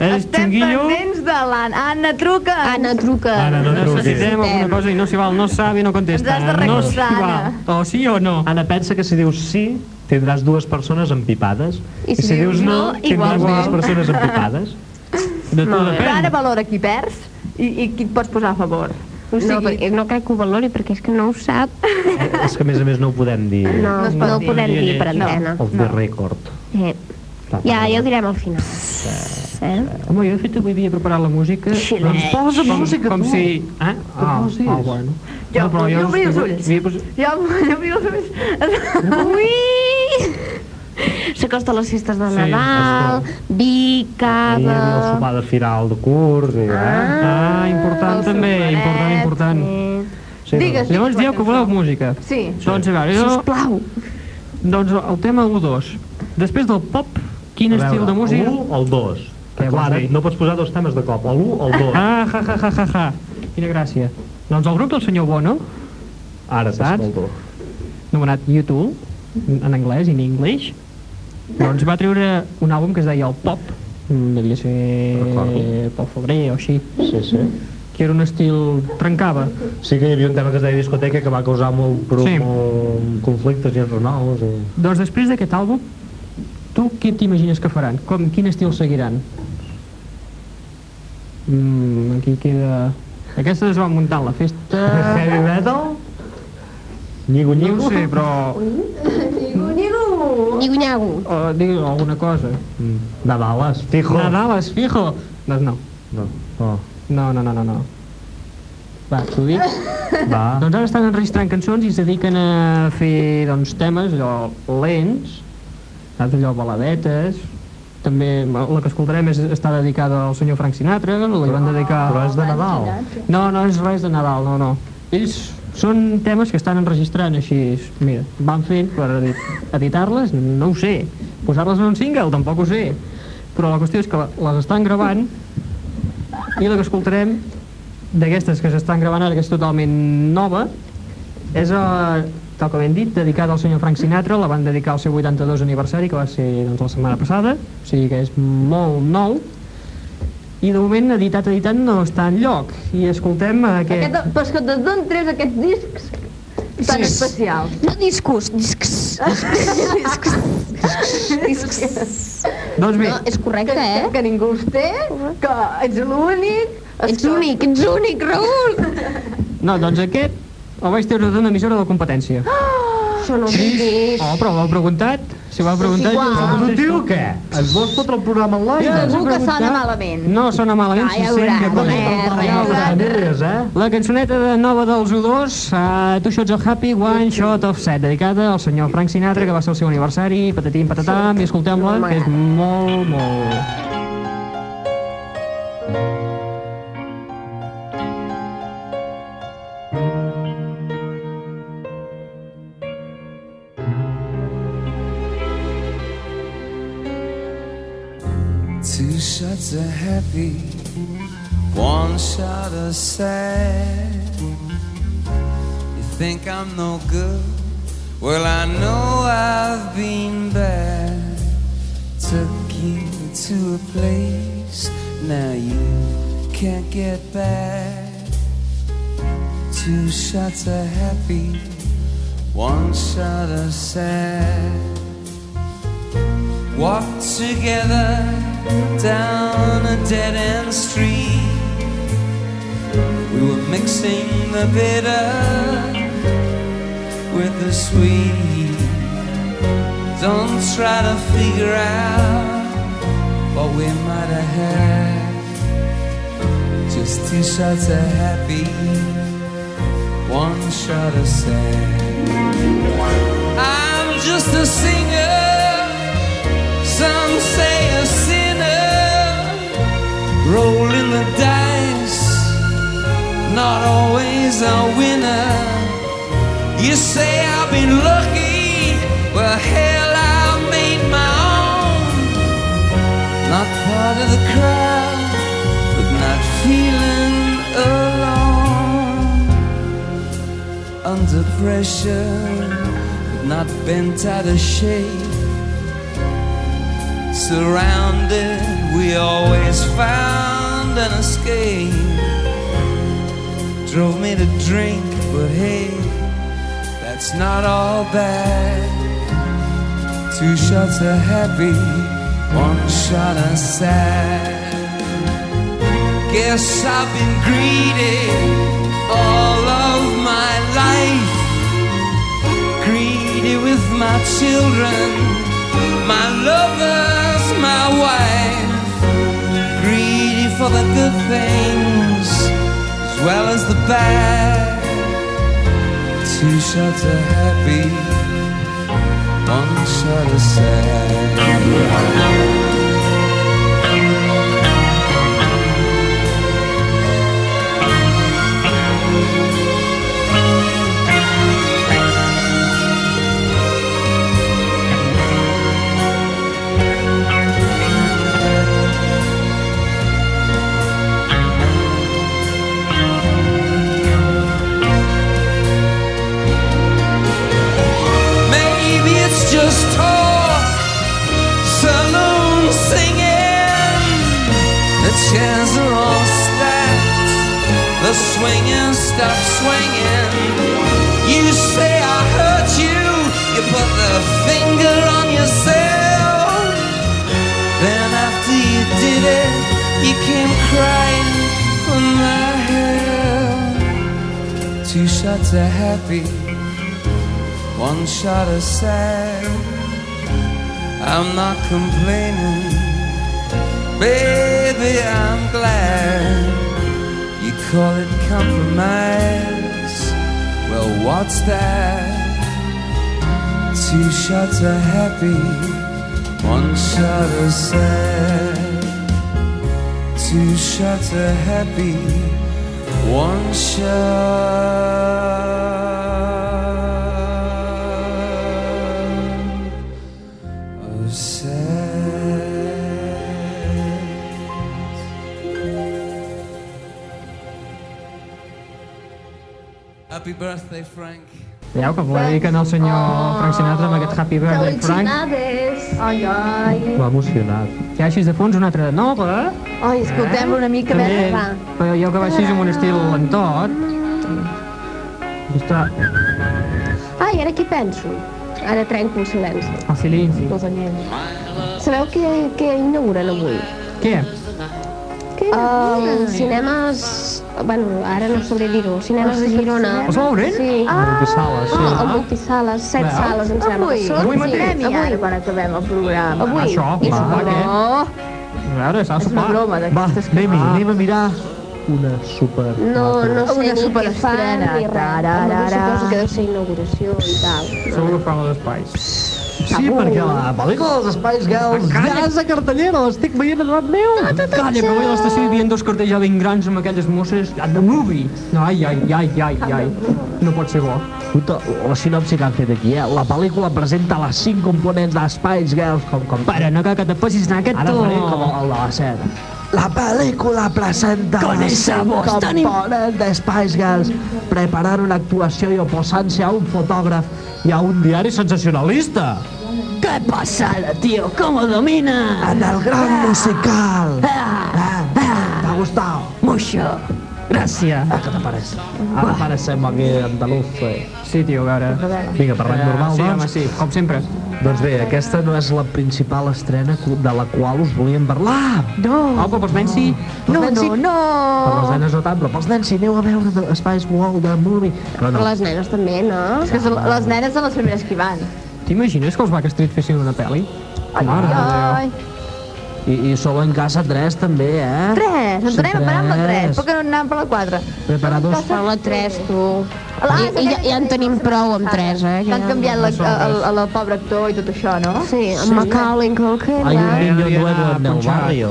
és Estem xunguillo, pendents de l'Anna. Truca! Anna, truca. Anna, no necessitem alguna cosa i no s'hi val, no sabe, no contesta, Ens has de no recordar, val, o sí o no. Anna pensa que si dius sí, tindràs dues persones empipades. I si dius no, tindràs igualment. dues persones empipades. De tot Però ara depèn. valora qui perds i, i qui et pots posar a favor. O sigui, No, perquè, no crec que ho valori perquè és que no ho sap. Eh, és que a més a més no ho podem dir. No, No es no, ho podem dir per No. antena. Off the record. Eh. Ja, ja ho direm al final. Eh? Home, jo de fet avui havia preparat la música... Xilet. doncs, Posa com, música, com tu. si... Eh? Ah, posis. ah, bueno. Jo, No, però jo obria els havia- ulls. Jo, jo obria els ulls. Ui! S'acosta a les festes de Sí, Nadal, vi, Ahir el cava... sopar de final de curs i... Eh? Ah, important el també, important, important. Eh, Sí, Digues. Llavors dieu que voleu música. Sí. Doncs a veure, jo... sisplau. Doncs el tema 1-2. Després del pop, quin veure, estil de música? El 1 o el 2? Què Que clar, dir? no pots posar dos temes de cop, el 1 o el 2. Ah, ja, ja, ja, ja, ja. Quina gràcia. Doncs el grup del senyor Bono, Ara saps? t'escolto. anomenat U2, en anglès, in English, doncs va treure un àlbum que es deia el Pop, mm, devia ser Recordo. pel febrer o així, Sí, sí. que era un estil... trencava. Sí que hi havia un tema que es deia discoteca que va causar molt, pro, Sí. molt conflictes i enrenaus. I... Doncs després d'aquest àlbum, tu què t'imagines que faran? Com, quin estil seguiran? Mm, aquí queda... Aquesta es va muntar a la festa... Heavy metal? Nyigo, No nyigo? ho sé, però... Nyigo-nyago. O, digue alguna cosa. Mm, Nadales, fijo. Nadales, fijo! Doncs no. No. Oh. No, no, no, no, no. Va, t'ho dic. Va. Doncs ara estan enregistrant cançons i es dediquen a fer doncs, temes allò lents, saps, allò baladetes, també la que escoltarem és, està dedicada al senyor Frank Sinatra, li van dedicar... Però és de Nadal. No, no és res de Nadal, no, no. Ells són temes que estan enregistrant així, mira, van fent per edit editar-les, no ho sé. Posar-les en un single, tampoc ho sé. Però la qüestió és que les estan gravant i la que escoltarem d'aquestes que s'estan gravant ara, que és totalment nova, és, eh, tal com hem dit, dedicada al senyor Frank Sinatra, la van dedicar al seu 82 aniversari, que va ser doncs, la setmana passada, o sigui que és molt nou, i de moment, editat, editat, no està en lloc. I escoltem aquest... Aquest, però que d'on tres aquests discs tan especials? No discos, discs. discs. Doncs bé, No, és correcte, Que, eh? que ningú els té, que ets l'únic... Ets únic, ets únic, Raül! no, doncs aquest el vaig treure d'una emissora de competència. Això no ho diguis. Oh, però m'heu preguntat? Si m'heu preguntat... igual. jo us Tu, contesto. tio, què? Ens vols fotre el programa en l'aire? Ja, Segur que preguntat. sona malament. No sona malament, Ah, si ja sent veuràs, Ja veuràs. Eh? La cançoneta de nova dels U2, uh, Two Shots of Happy, One Shot of Set, dedicada al senyor Frank Sinatra, que va ser el seu aniversari, patatim, patatam, i escoltem-la, que és molt, molt... happy, one shot of sad. You think I'm no good? Well, I know I've been bad. Took you to a place now you can't get back. Two shots of happy, one shot of sad walked together down a dead end street. We were mixing the bitter with the sweet. Don't try to figure out what we might have had. Just two shots of happy, one shot of sad. I'm just a singer. Some say a sinner, rolling the dice, not always a winner. You say I've been lucky, well, hell, I made my own. Not part of the crowd, but not feeling alone. Under pressure, but not bent out of shape surrounded, always found an escape. Drove me to drink, but hey, that's not all bad. Two shots of happy, one shot of sad. Guess I've been greedy all of my life, greedy with my children my lovers, my wife, for the good things as well as the bad. Two shots are happy, one shot of sad. Chairs are all stacked, the swingers stop swinging. You say I hurt you, you put the finger on yourself. Then after you did it, you came crying for my help. Two shots are happy, one shot is sad. I'm not complaining, baby, I'm glad. You call it compromise, well, what's that? Two shots are happy, one shot is sad. Two shots are happy, one shot Happy birthday, Frank. Veieu que volia dir que no el senyor Frank Sinatra amb aquest Happy Birthday Frank Ai, ai. M'ha emocionat. hi ha així de fons una altra de nova Ai, escoltem-lo una mica, a veure. també, va. però jo que va així amb un estil lentot està Ai, ara què penso? Ara trenco el silenci. el silenci Sabeu què, què inauguren avui? què? Els cinemes... Bueno, ara no sabré dir-ho. Els cinemes de Girona. Els obren? Sí. Ah, multisales, sí. Ah, multisales, set Veus? sales, em sembla. Avui, que són. avui Sí, mateix? Premi ara Avui. quan acabem el programa. Avui. Això, va, sopar, què? No, A veure, s'ha de és una sopar broma Va, d'aquestes que... anem, Ah. anem a mirar una super... No, no sé Una ni què fan ni res. Suposo que deu ser inauguració i tal. segur que fan els espais Sí, perquè la pel·lícula dels Espais Girls ja és a cartellera, l'estic veient a davant meu. Calla, que avui a l'estació hi havia dos cartells ja ben grans amb aquelles mosses. At the movie. Ai, ai, ai, ai, ai. No pot ser bo. Puta, la sinopsi que han fet aquí, eh? La pel·lícula presenta les cinc components d'Espais Girls com... com para, no cal que te posis en aquest Ara faré com el de la seda. La pel·lícula presenta Con esa voz tan im- components de Spice Girls preparant una actuació i oposant-se a un fotògraf i a un diari sensacionalista ¿Qué pasada, tío? ¿Cómo domina? en el gran musical. Ah, ¿Te ha gustado? Mucho. Gracias. Ah, ¿Qué te parece? Ara parecem aquí andaluz. eh? Sí, tio, a veure. Vinga, parlem normal, sí, doncs? home, sí, com sempre. Doncs bé, aquesta no és la principal estrena de la qual us volíem parlar. No. Oh, però pels nens sí. No, sí. no, Per les no. nenes no tant, però pels nens si aneu a veure The Spice World, the movie. Però no, les nenes també, no? És que són les nenes són les primeres que hi van. T'imagines que els Backstreet fessin una pel·li? De Déu. Ai, I, i solo en casa 3 també, eh? tres, ens anem a parar amb la tres. Tres. Per què no anem per la quatre? Preparados. Per la 3, tu. Ah, I, i, ja, ja en tenim prou amb 3, eh? que T'han canviat la, el, el, el pobre actor i tot això, no? Sí, amb Macaulay Culkin, Hay un niño nuevo en el barrio.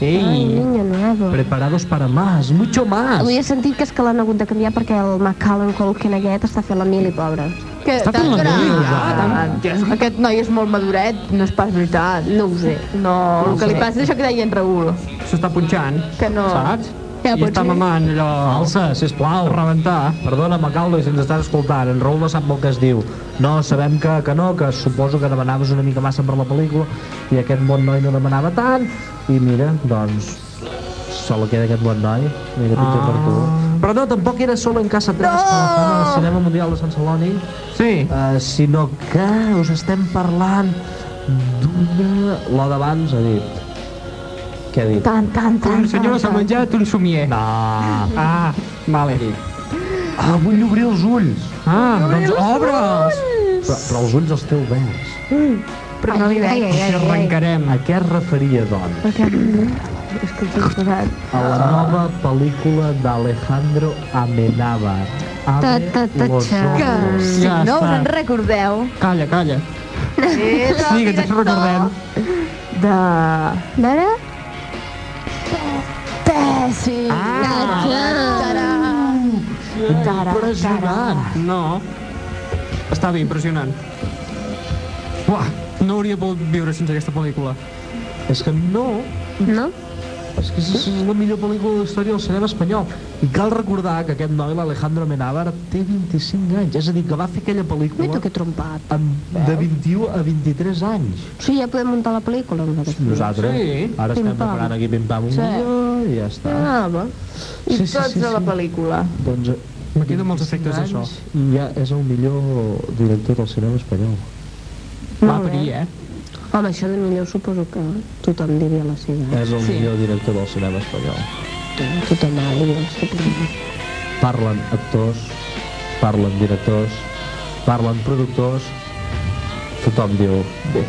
Ai, Ei, niño nuevo. preparados para más, mucho más. Avui he sentit que és que l'han hagut de canviar perquè el Macaulay Culkin aquest està fent la mili, pobre. Que Està tan fent la ja, Aquest noi és molt maduret, no és pas veritat. No ho sé. No, el que li passa és això que deia en Raül, S'està punxant, que no... saps? Ja I està mamant allò... Alça, sisplau. A rebentar. Perdona, Macaldo, si ens estàs escoltant, en Raül no sap el que es diu. No, sabem que, que no, que suposo que demanaves una mica massa per la pel·lícula i aquest bon noi no demanava tant. I mira, doncs, solo queda aquest bon noi. Mira, pitjor per tu. Però no, tampoc era solo en Casa 3, no! la al Cinema Mundial de Sant Celoni, Sí. uh, sinó que us estem parlant d'una... L'O d'abans ha dit. Què ha dit? Tant, tant, tant. Un senyor s'ha menjat un somier. No. Ah, vale. Ah, vull obrir els ulls. Ah, doncs obre'ls! Però, però els ulls els té oberts. Però no li veig. Ens arrencarem. A què es referia, doncs? És que t'he posat. A la nova pel·lícula d'Alejandro Amenábar. Ta, ta, ta. Que si Ja no us en recordeu, Calla, calla. Sí, que ens recordem. de... A veure? Tessi. Impressionant. No. Està bé, impressionant. Uah, no hauria pogut viure sense aquesta pel·lícula. És que no, No? És que és la millor pel·lícula de la història del cinema espanyol. I cal recordar que aquest noi, l'Alejandro Amenábar, té 25 anys. És a dir, que va fer aquella Mira pel·lícula tu que trompat. amb, de 21 a 23 anys. Sigui, ja podem muntar la pel·lícula nosaltres. Nosaltres Sí. ara estem preparant aquí pim-pam un Sí. i ja està. Ah, va. I Sí, sí, tots sí, a la sí. pel·lícula. Doncs Me quedo amb els efectes so. I ja és el millor director del cinema espanyol. Va per eh? Home, això de millor suposo que tothom diria la seva. És el Sí. millor director del cinema espanyol. Tothom va dir la seva. Parlen actors, parlen directors, parlen productors, tothom diu, bé,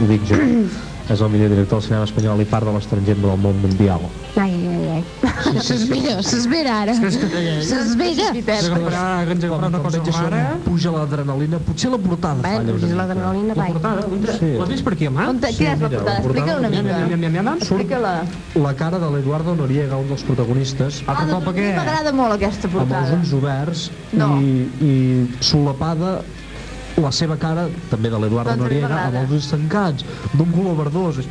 ho dic jo, és el millor director del cinema espanyol i part de l'estranger del món mundial. Ai, ai, ai. S'espera, s'espera ara. Que ens agafarà una cosa això, rara. puja l'adrenalina, potser la portada Bé, mica. l'adrenalina, La vai. portada, Sí. l'has vist per aquí, home? On te, quina és la portada? la portada- Explica una mica. Explica-la. La cara de l'Eduardo Noriega, un dels protagonistes, Ah, doncs a mi m'agrada molt aquesta amb els portada. ulls oberts i solapada la seva cara, també de l'Eduardo Doncs Noriega, amb els ulls tancats, d'un color verdós.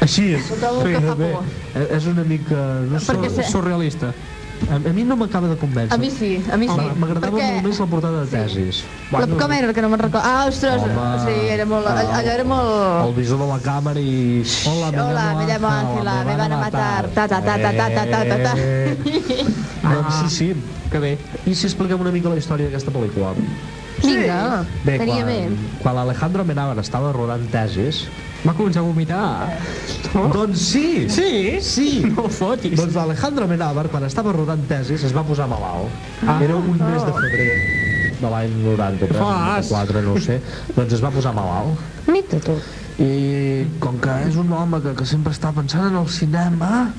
Així és. fa bé, eh, és una mica... No Perquè se- Surrealista. a, a mi no m'acaba de convèncer. A mi sí, a mi sí. M'agradava Perquè- molt més la portada de tesis. La, com era, que no me'n recordo? Ah, ostres, Home. sí, era molt, all- allò era El molt... visor de la càmera i... Hola, me Hola, me llamo Ángela, me van a matar. Ta, ta, ta, ta, ta, ta, ta, ta, ta. Eh, Doncs sí, sí. Que bé. I si expliquem una mica la història d'aquesta pel·lícula? Vinga, Bé, estaria quan, bé. quan l'Alejandro Amenábar estava rodant tesis... Va començar a vomitar. Doncs sí! Sí? Sí! No fotis. Doncs l'Alejandro Amenábar, quan estava rodant tesis, es va posar malalt. Era un mes de febrer de l'any 93, Fas. 94, no sé. Doncs es va posar malalt. Mita tu. I com que és un home que, que sempre està pensant en el cinema,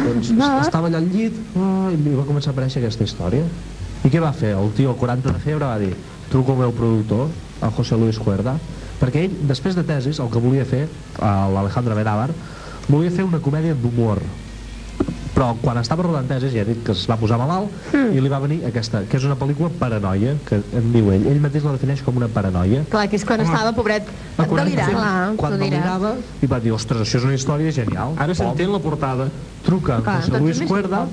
doncs no. estava allà al llit oh, i li va començar a aparèixer aquesta història. I què va fer? El tio, 40 de febre, va dir truco al meu productor, el José Luis Cuerda, perquè ell, després de tesis, el que volia fer, l'Alejandro Benavar, volia fer una comèdia d'humor. Però quan estava rodant tesis, ja he dit que es va posar malalt, mm. i li va venir aquesta, que és una pel·lícula paranoia, que en diu ell. Ell mateix la defineix com una paranoia. Clar, que és quan estava, pobret, delirant. Clar, quan tu diràs. delirava i va dir, ostres, això és una història genial. Ara s'entén la portada. Truca a José doncs Luis Cuerda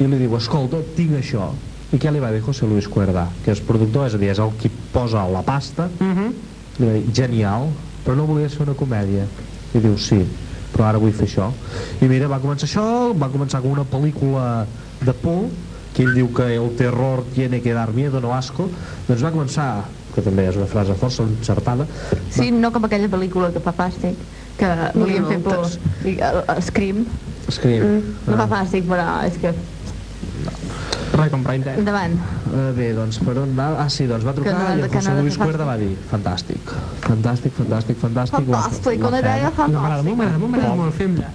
i li diu, escolta, tinc això. I què li va dir José Luis Cuerda? Que és productor, és a dir, és el qui posa la pasta. Mhm. Li va dir, genial, però no volia ser una comèdia. I diu, sí, però ara vull fer això. I mira, va començar això, va començar com una pel·lícula de por, que ell diu que el terror tiene que dar miedo, no asco. Doncs va començar, que també és una frase força encertada, Sí, no com aquella pel·lícula que fa fàstic, que volien no, fer por. tots. I, el, el Scream, Scream. no fa fàstic, però és que... Res, com Prime Time. Endavant. Uh, bé, doncs per on va? Ah, sí, doncs va trucar no- i el José no Luis Cuerda va dir fantàstic, fantàstic, fantàstic, fantàstic. Fantàstic, una idea No, m'agrada fantàstica. molt, m'agrada molt, m'agrada molt. Fem-la.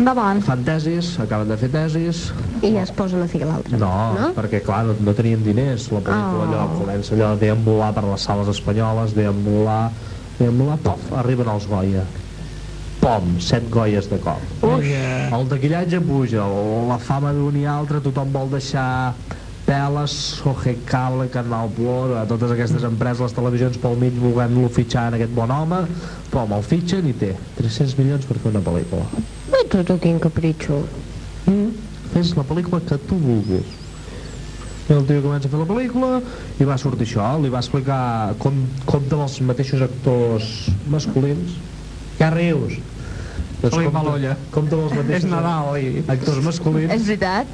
Endavant. Fan tesis, acaben de fer tesis, I ja es posen a fer l'altre. no, no? perquè clar, no, no tenien diners, la pel·lícula Oh. allò comença allò de deambular per les sales espanyoles, deambular, deambular, pof, arriben els Goya. Pom, set Goyes de cop. El taquillatge puja, la fama d'un i altre, tothom vol deixar Peles, Jorge Cable, Canal Plus, a totes aquestes empreses, les televisions pel mig volent-lo fitxar en aquest bon home, pom, el fitxen i té 300 milions per fer una pel·lícula. Ai, tu, tu, quin capritxo. Mm. Fes la pel·lícula que tu vulguis. I el tio comença a fer la pel·lícula i va sortir això, li va explicar com, com amb els mateixos actors masculins. Què rius? Doncs Se li com- amb els mateixos És Nadal i... actors masculins, És veritat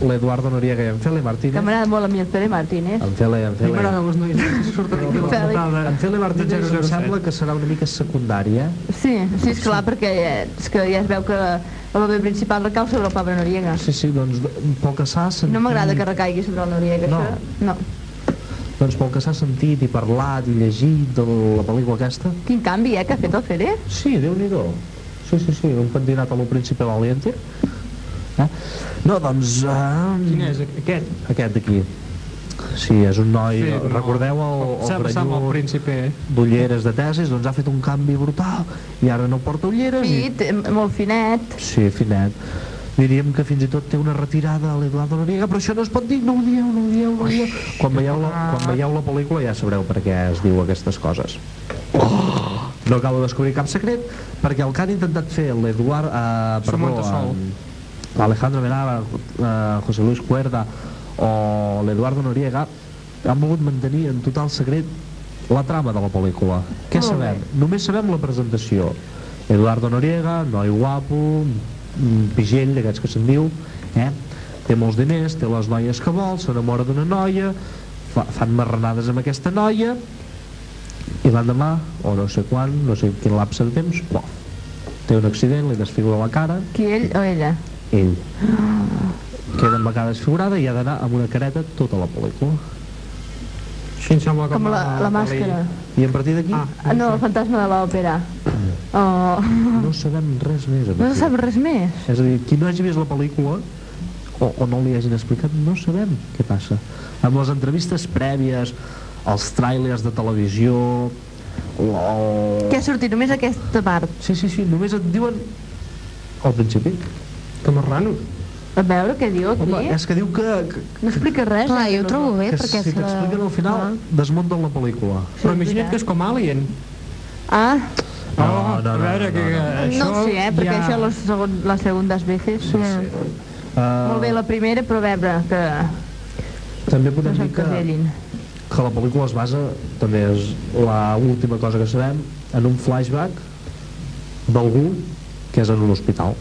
l'Eduardo Noriega i en Fele que Martínez. m'agrada molt a mi el Pere Martínez. En Fele, en Fele. m'agraden els nois que surten aquí la portada. En Fele Martínez em 007. sembla que serà una mica secundària. Sí, sí, és clar, perquè eh, és que ja es veu que el paper principal recau sobre el pobre Noriega. Sí, sí, doncs pel que s'ha sentit... No m'agrada que recaigui sobre el Noriega, No. això. No. Doncs pel que s'ha sentit i parlat i llegit de la pel·lícula aquesta, Quin canvi, eh, que ha fet el Pere? Sí, déu nhi Sí, sí, sí, un pentinat a lo Príncipe Valiente. Eh? No, doncs... Uh, Quin és aquest? Aquest d'aquí. Sí, és un noi... Sí, no. Recordeu el, el grenyut príncipe. d'ulleres de tesis? Doncs ha fet un canvi brutal i ara no porta ulleres. i- Fit, eh, molt finet. Sí, finet. Diríem que fins i tot té una retirada a l'Eduardo Noriega, però això no es pot dir, no ho dieu, no ho dieu, no ho dieu. Quan veieu la, quan veieu la pel·lícula ja sabreu per què es diu aquestes coses. Oh! No acabo de descobrir cap secret, perquè el que han intentat fer l'Eduard, eh, perdó, Sol. eh, l'Alejandro Menava, eh, José Luis Cuerda o l'Eduardo Noriega han volgut mantenir en total secret la trama de la pel·lícula. Què Molt sabem? Només sabem la presentació. Eduardo Noriega, noi guapo, pigell d'aquests que se'n diu, eh? té molts diners, té les noies que vol, s'enamora d'una noia, fa, fan marranades amb aquesta noia i l'endemà, o no sé quan, no sé quin lapse de temps, bo, té un accident, li desfigura la cara, Qui, ell o ella? ell queda amb la cara desfigurada i ha d'anar amb una careta tota la pel·lícula. Així em sembla Com la, la màscara. I a partir d'aquí Ah. Ah, no, el fantasma de l'òpera. Oh, no sabem res més. no sap res més. És a dir, qui no hagi vist la pel·lícula o, o no li hagin explicat, no sabem què passa. Amb les entrevistes prèvies, els tràilers de televisió, o... Què ha sortit? Només aquesta part. Sí, sí, sí, només et diuen al principi. Que marrano. A veure què diu aquí. Home, és que diu que, que, No explica res. Clar, eh, jo ho no- trobo bé, que perquè... si t'expliquen al final, Ah. desmunten la pel·lícula. Però imagina't que és com Alien. Ah, No, no, no, a veure, no, que, no, que no això ho sé, eh, perquè ja... això les, segon, les segundes veces... Ja. Uh, Molt bé la primera, però a veure, que També no podem dir que, s'encasellin. Que la pel·lícula es basa, també és la última cosa que sabem, en un flashback d'algú que és en un hospital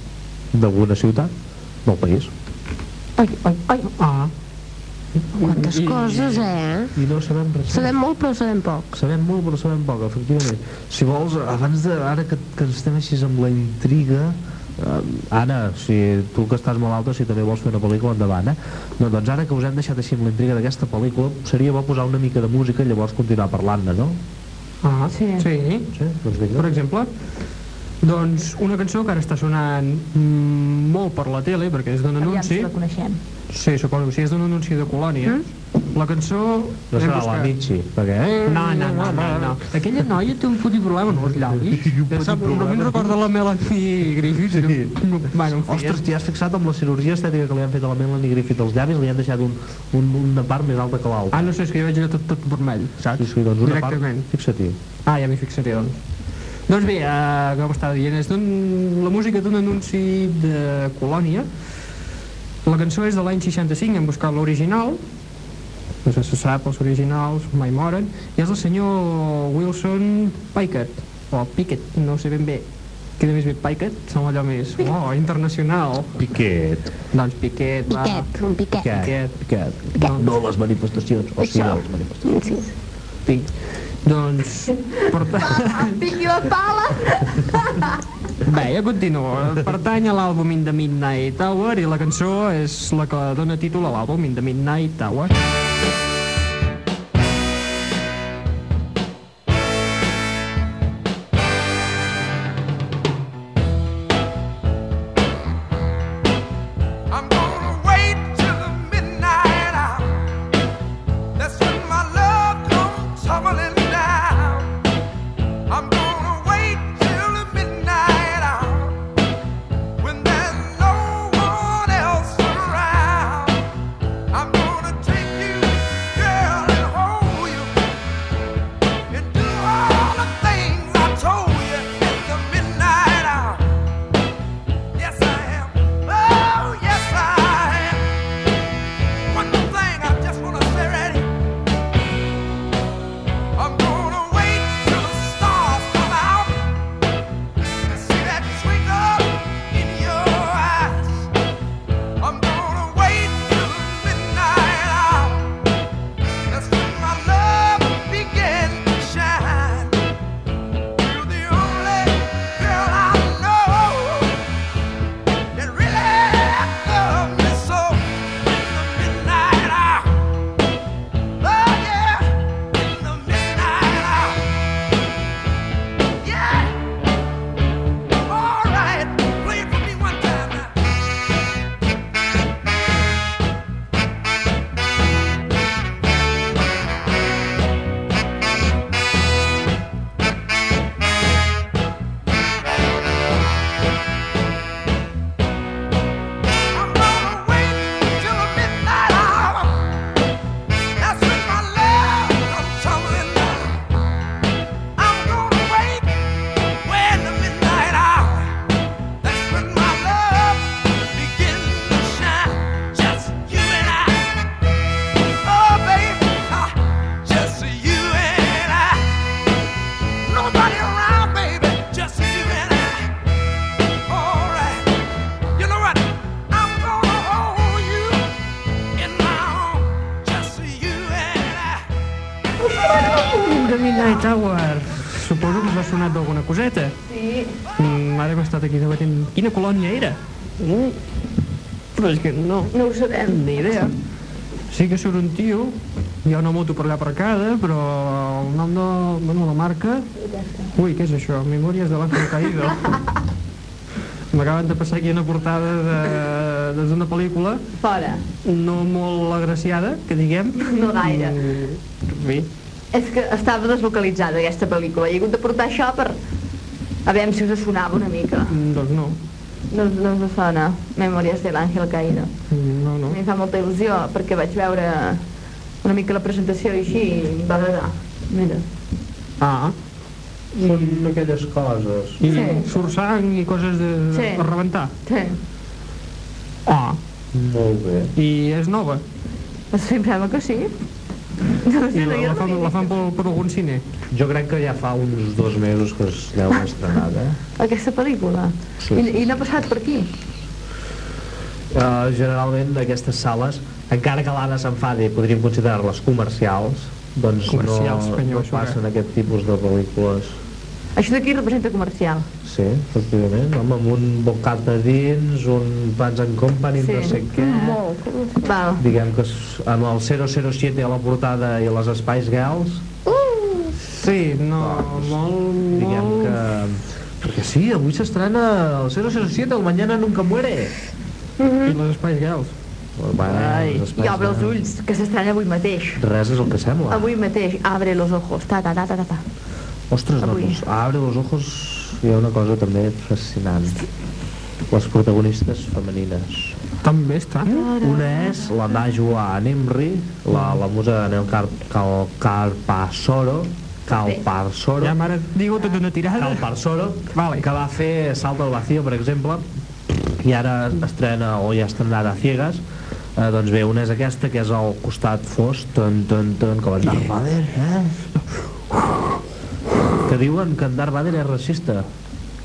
d'alguna ciutat del país. Ai, ai, ai. Ah, Quantes I- coses, eh? I no sabem res. Sabem molt, però sabem poc. Sabem molt, però sabem poc, efectivament. Si vols, abans de, ara que, que estem així amb la intriga, Anna, si tu que estàs malalta, si també vols fer una pel·lícula, endavant, eh? No, doncs ara que us hem deixat així amb la intriga d'aquesta pel·lícula, seria bo posar una mica de música i llavors continuar parlant-ne, no? ah, Sí. sí. Sí, doncs vinga. Per exemple, doncs una cançó que ara està sonant mm, molt per la tele, perquè és d'un Aviam anunci. si la coneixem. Sí, suposo que sí, és d'un anunci de colònia. La cançó... No serà la buscat. Michi, perquè... Eh? No, no, no, no, no. Aquella noia té un fotit problema amb els llavis. Ja sap, no me'n recorda la Melanie Griffith. Sí. No, bueno, en fi, Ostres, t'hi has fixat amb la cirurgia estètica que li han fet a la Melanie Griffith als llavis, li han deixat un, un, una part més alta que l'altra. Ah, no sé, és que jo veig allò tot, tot vermell, saps? sí, sí, doncs una Directament. part... Fixa-t'hi. Ah, ja m'hi fixaré, doncs. Doncs bé, eh, com estava dient, és la música d'un anunci de Colònia. La cançó és de l'any 65, hem buscat l'original, no sé se sap, els originals mai moren, i és el senyor Wilson Pickett, o Pickett, no sé ben bé, queda més bé Pickett, sembla allò més, oh, internacional. Piquet. Doncs Piquet, va. Piquet, un piquet. Piquet. Piquet. Piquet. No les manifestacions, o sí, les manifestacions. Sí. Pic. Doncs, per tant... Piqui la pala! Bé, ja continua. Pertany a l'àlbum In the Midnight Hour i la cançó és la que dona títol a l'àlbum In the Midnight Hour. Hour. Suposo que us ha sonat d'alguna coseta. Sí. Mm, ara hem estat aquí debatent quina colònia era. Mm. Però és que no, No ho sabem. ni idea. Sí que surt un tio, hi ha una moto per allà aparcada, però el nom de... Bueno, la marca... Ui, què és això? Memòries de l'Àngel Caído. M'acaben de passar aquí una portada de- d'una pel·lícula Fora. no molt agraciada, que diguem. No gaire. Mm, Sí. És que estava deslocalitzada aquesta pel·lícula. He hagut de portar això per... A veure si us sonava una mica. Mm, Doncs no. No, no us sona Memòries de l'Àngel Caído. Mm, No, A no. mi em fa molta il·lusió perquè vaig veure una mica la presentació i així i em va agradar. Mira. Ah, Són aquelles coses. i Sí. surt sang i coses de, Sí. per rebentar. Sí. Ah, Molt bé. i és nova. Sí, em sembla que sí. No I la, la, fan, la fan per, per algun cine. Jo crec que ja fa uns dos mesos que es deu estrenat, eh? Aquesta pel·lícula. Sí, I, sí, I no ha passat per aquí. Uh, generalment aquestes sales, encara que l'Anna s'enfadi podríem considerar-les comercials, doncs Comercials, no, no passen aquest tipus de pel·lícules. Això d'aquí representa comercial. Sí, efectivament, home, amb un bocata dins, un Pans and Company, Sí. no sé què... Molt. Val. Diguem que amb el 007 a la portada i les Spice Girls, Sí, no, molt, diguem molt... que... Perquè sí, avui s'estrena el 007, el Mañana Nunca Muere. I les Spice Girls. Bueno, I obre els ulls, que s'estrena avui mateix. Res és el que sembla. Avui mateix, abre los ojos. Ta, ta, ta, ta, ta, ta. Ostres, Avui. doncs, abre los ojos hi ha una cosa també fascinant. Les protagonistes femenines. També està. Una és la Najwa Nimri, la, la musa de Nel Car, Cal, Carpasoro, Calparsoro, Ja, mare, digue tota una tirada. Calparsoro, Vale. que va fer Salto al Vacío, per exemple, i ara estrena, o ja ha estrenat a Ciegas, eh, doncs bé, una és aquesta, que és al costat fos, ton, ton, ton, com en Darth Vader, eh? Que diuen que en Darth Vader és racista.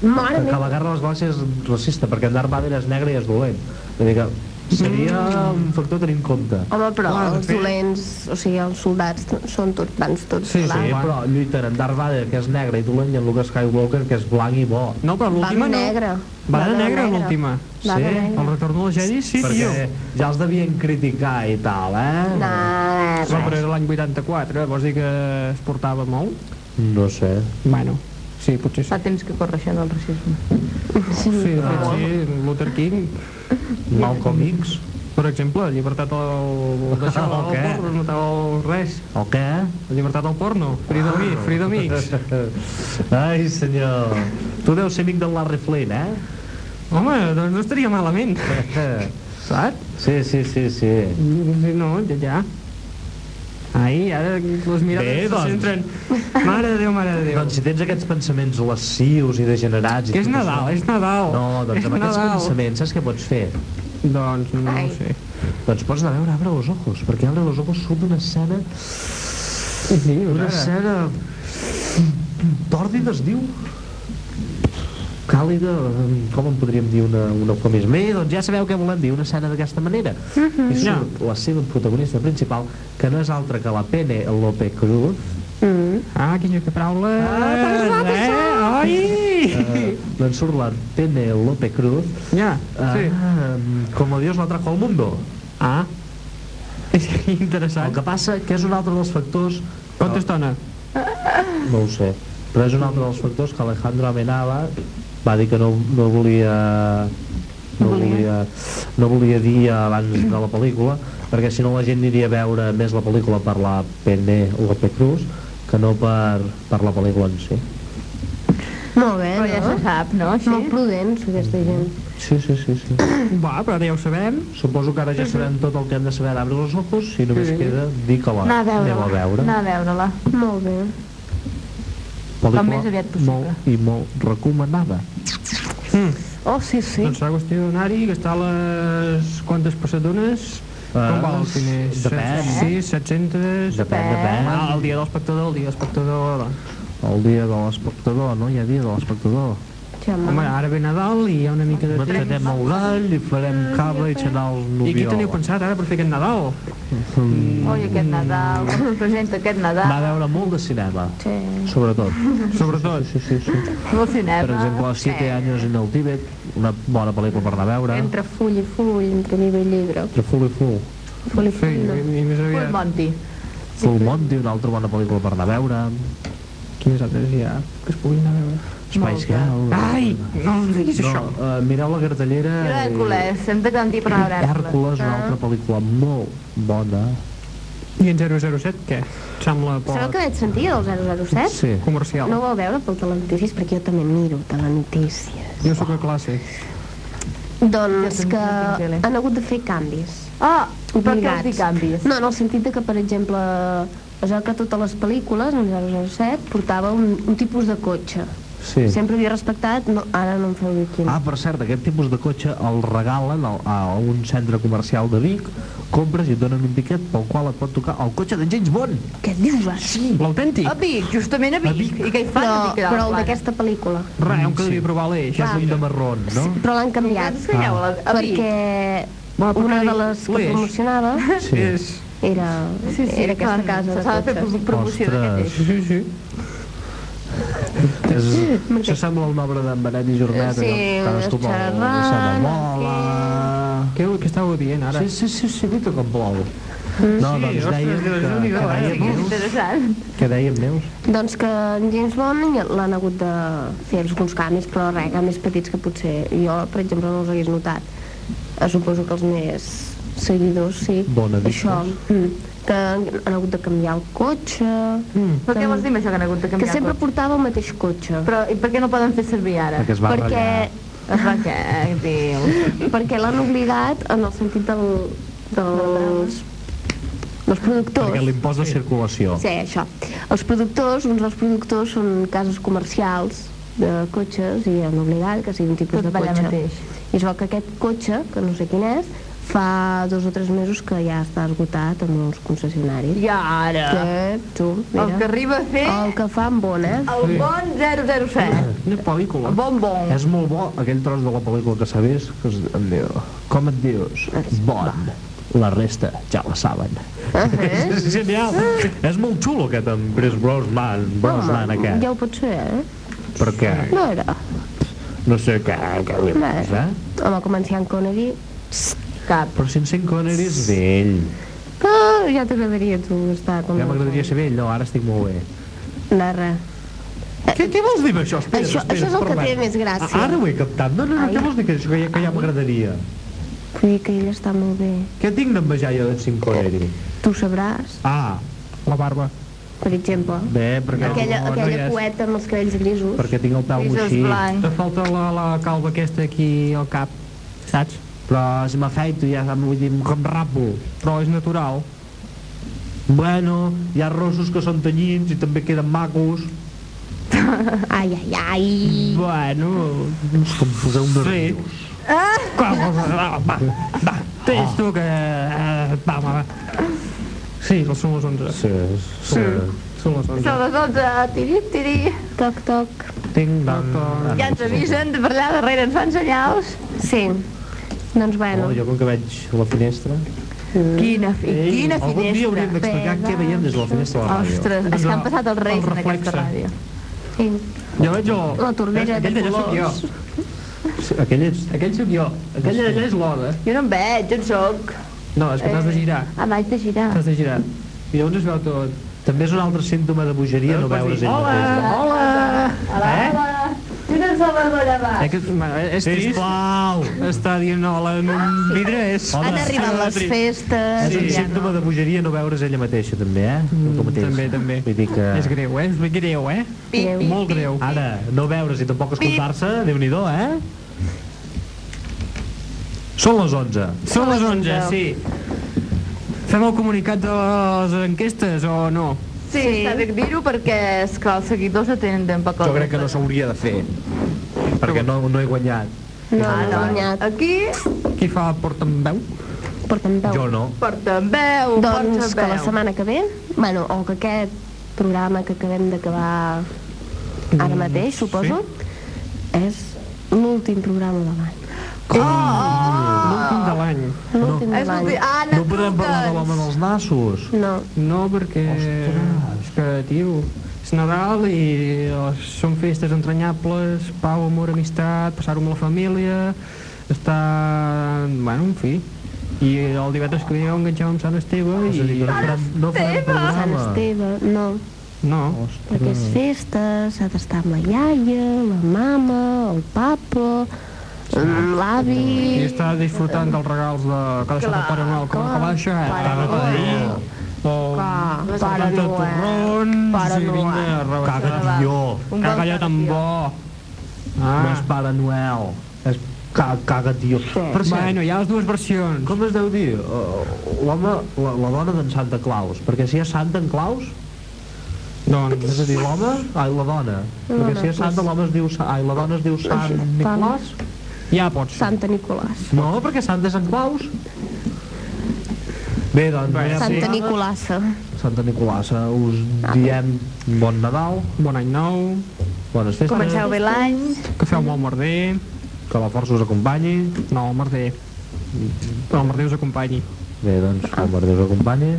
Mare que, que la guerra de les galàxies és racista, perquè en Darth Vader és negre i és dolent. Vull dir que seria un factor a tenir en compte. Home, però Clar, els fet- dolents, o sigui, els soldats són tots, van tots Sí, sí, blancs. Sí, però lluiten en Darth Vader, que és negre i dolent, i en Luke Skywalker, que és blanc i bo. No, però l'última no. negre. Va de negre l'última. Sí? negre. El retorn del Jedi, sí, perquè tio. ja els devien criticar i tal, eh? No, res, Però, però era l'any 84, vols dir que es portava molt? No sé. Bueno, sí, potser sí. Fa temps que corre això del racisme. Sí, de fet, sí, Luther King, Malcolm X. per exemple, llibertat al... D'això, El al què? porno, no notava res. O què? Llibertat al porno, Freedom, Ah. X, Freedom X. Ai, senyor. Tu deus ser amic del Larry Flynn, eh? Home, doncs no estaria malament, saps? Sí, sí, sí, sí. Sí, no, ja, ja. Ai, ara les mirades Bé, se doncs. centren. Mare de Déu, mare de Déu. Doncs si tens aquests pensaments lascius i degenerats... i que és Nadal, això- és Nadal. No, doncs és amb aquests Nadal. pensaments, saps què pots fer? Doncs no Ai. ho sé. Doncs pots anar a veure Abre los ojos, perquè Abre los ojos surt una escena... Sí, Una escena... Tòrdida es diu? Càlida, com en podríem dir una, una eufemisme? Bé, doncs ja sabeu què volem dir, una escena d'aquesta manera. I surt la seva protagonista principal, que no és altra que la Pene Lope Cruz, Ah, quina que paraula... Ah, eh? Ai! eh, doncs surt la Pene Lope Cruz, Ja, sí. ah, como Dios la trajo al mundo. Ah, és El interessant. que passa que és un altre dels factors... Quanta estona? No ho sé, però és un altre dels factors que Alejandro Amenava va dir que no, no volia no volia, no volia dir abans de la pel·lícula perquè si no la gent aniria a veure més la pel·lícula per la Pene Lope Cruz que no per, per la pel·lícula en si Molt bé, Però ja se no? sap, no? Així? Molt prudents, aquesta gent. sí, sí, sí, sí. Va, però ara ja ho sabem. suposo que ara ja sabem tot el que hem de saber d'Abre els ojos i només queda dir que la anem a veure Anar a veure-la. Molt bé. Pel·lícula el més aviat possible. molt i molt recomanada Oh, sí, sí. Doncs serà qüestió d'anar-hi, gastar les... Quantes passadones? Ah, Com val els diners? depèn. Sí, 700... depèn, depèn Ah, el dia de l'espectador, el dia de l'espectador... El dia de l'espectador, no? Hi ha dia de l'espectador. Sí, home. Home, ara ve Nadal i hi ha una mica de temps. Matarem el gall i farem cava i serà el I qui teniu nubiol. pensat ara per fer aquest Nadal? Oi, aquest Nadal, com es presenta aquest Va Nadal? veure molt de cinema, Sí. sobretot. Sobretot. Sí, sí, sí. Al cinema. Per exemple, Siete años en el Tíbet, una bona pel·lícula per anar a veure. Entre full i full, entre llibre i llibre. Entre Full i Full. Full i Sí, full, no. i, i més Full aviat. Monty. Full Monty, una altra bona pel·lícula per anar a veure. Quines altres hi ha que es puguin anar a veure? Spice Girl. Ai, no em diguis No, això. uh, mireu la cartellera. I l'Hèrcules, hem de garantir per veure Hèrcules, una altra pel·lícula molt bona. I en 007, què? Sembla Sabeu poc que vaig sentir del 007? Sí. comercial. No ho vau veure pel telenotícies? Perquè jo també miro telenotícies. Jo sóc a classe. Doncs que han hagut de fer canvis. Ah, per què dic canvis? No, en el sentit de que, per exemple, es veu que totes les pel·lícules, en 007, portava un, un tipus de cotxe. Sí. Sempre havia respectat, no, ara no em feu dir quin. Ah, per cert, aquest tipus de cotxe el regalen al- a un centre comercial de Vic, compres i et donen un tiquet pel qual et pot tocar el cotxe de James Bond. Què dius? Sí. L'autèntic? A Vic, justament a Vic. I què hi fan Però, a Vic? però el d'aquesta pel·lícula. Res, em quedaria provar l'eix. Que és un de marrón, no? Però l'han canviat. A, a Vic? Perquè Va, una que de les que promocionava Sí. És... era, Sí, sí, era aquesta clar, casa de S'ha de fer cotxes. promoció d'aquest eix. Sí, sí, sí. És, això sembla una obra d'en Benet i Jornet. Sí, que estava el xerrades, Santa Mola... Què, què estàveu dient ara? Sí, sí, sí, sí, Vito com plou. No, Sí, doncs ostres, dèiem que, Déu-n'hi-do, que eh? dèiem És neus, interessant. que dèiem neus. Doncs que en James Bond l'han hagut de fer alguns canvis, però res, més petits que potser jo, per exemple, no els hagués notat. Eh, suposo que els més seguidors, sí. Bona vista. Això, mm, que han hagut de canviar el cotxe... Mm. Però què vols dir amb això que han hagut de Que canviar? sempre cotxe? portava el mateix cotxe. Però i per què no poden fer servir ara? Perquè es va perquè, ratllar. Es va què, diu? perquè l'han obligat en el sentit del, dels, dels productors. Perquè l'impost de circulació. Sí, això. Els productors, uns dels productors són cases comercials de cotxes i han obligat que sigui un tipus Tot de cotxe. mateix. I es veu que aquest cotxe, que no sé quin és, fa dos o tres mesos que ja està esgotat en uns concessionaris. I ara? Sí, tu, mira. El que arriba a fer El que fa en bon, eh? el bon 007. Una pel·lícula. El bon bon. És molt bo aquell tros de la pel·lícula que s'ha vist, que es, em diu, com et dius? Bon. La resta ja la saben. Ah, eh? És genial. És molt xulo aquest en Chris Brosnan, Brosnan Home, aquest. ja ho pot ser, eh? Perquè No era. no sé què, què li passa, eh? Home, com en Sean Connery... Cap. Però si en Sean Connery és vell. Ah, ja t'agradaria tu estar com... Ja m'agradaria ser vell, no, ara estic molt bé. No, res. Què, què vols dir amb això? Espera, Això- espera, això és el que parlem. té més gràcia. Ah, Ara ho he captat. No, no, no, Ai. què vols dir que, això, que, ja, que ja m'agradaria? Vull dir que ell està molt bé. Què tinc d'envejar jo d'en Sean Connery? Tu sabràs, Ah, La barba. per exemple. bé, perquè, aquella no, no aquella hi és. poeta amb els cabells grisos. perquè tinc el pèl Grisos moixí. Te falta la, la calva aquesta aquí al cap, saps? Però si m'afeito ja, vull dir, com rapo. Però és natural. Bueno, hi ha rossos que són tanyins i també queden macos. Ai, ai, ai. Bueno... És com poseu Sí. nerviós. Com, va, va, va. Tens tu que... eh, Va, va, va. Sí, són les 11. Sí, sí. Són les 11. Són les 11, tiri, tiri. Toc, toc. Tinc. Toc, Ja ens avisen, de per allà darrere ens fan senyals. Sí. Doncs bueno. Oh, jo com que veig la finestra... Quina, fi, quina Algun dia hauríem finestra. d'explicar què veiem des de la finestra de la ràdio. Ostres, és que han passat els reis El en aquesta ràdio. Sí. Jo veig el... La tordera de aquell d'allà sóc jo. colors. Sí, Aquell és... Aquell sóc jo. Aquell d'allà és l'Oda. Jo no em veig, on soc? No, és que t'has de girar. Ah, m'haig de girar. T'has de girar. I llavors es veu tot. També és un altre símptoma de bogeria no veure's ell Hola, mateix. hola. Hola, hola. Tu no ets Salvador Abad. Eh, que, és trist. Sisplau! Està dient hola en un vidre és... Han arribat les festes. És un símptoma de bogeria no veure's ella mateixa, també, eh? Mateix. també, també. Vull dir que... És greu, eh? És greu, eh? Greu. Molt greu. Ara, no veure's i tampoc escoltar-se, déu nhi eh? Són les 11. Són les 11, sí. Fem el comunicat de les enquestes o no? Sí, està bé dir-ho perquè, esclar, els seguidors no tenen tampoc el Jo crec que no s'hauria de fer, perquè no, no he guanyat. No, Ah, no, no. guanyat. Aquí, Qui fa portaveu? Porta'm veu. Jo no. portaveu, Doncs que la portaveu. setmana que ve, bueno, o que aquest programa que acabem d'acabar ara mateix, suposo, és l'últim programa de l'any. L'últim de l'any. L'últim de És l'any. Ah, No podem parlar de l'home dels nassos. No. No, perquè... És que, tio, és Nadal i són festes entranyables, pau, amor, amistat, passar-ho amb la família, estar... Bueno, en fi. I el divendres que ve enganxem amb Sant Esteve i... no farem, no Sant. Esteve, no. No, Perquè és festa, s'ha d'estar amb la iaia, la mama, el papa, l'avi... i està disfrutant dels regals de cada Sant Clar, Pare Noel com a eh? Pare Ara Noel. O Clar, Pare Noel. torrons, Pare i vinga, Noel. rebaixar. Caga tió. Que bon callat tan bo. No Ah, és Pare Noel. És ca caga. Per cert, bueno, hi ha les dues versions. com es deu dir? Uh, L'home, la, la dona d'en Santa Claus. Perquè si és Santa en Claus, Doncs, és a dir, l'home, ai, la dona. Perquè si és Santa, l'home es diu, ai, la dona es diu Sant Nicolàs. Ja pots. Santa Nicolàs. No, perquè Santa és en Claus. Bé, doncs, Bé, ja Santa sí. Nicolassa. Santa Nicolassa, us diem bon Nadal, Bon any nou, bones festes, Comenceu bé l'any. que feu molt merder. que la força us acompanyi. No, el merder. Però el merder us acompanyi. Bé, doncs, que el merder us acompanyi.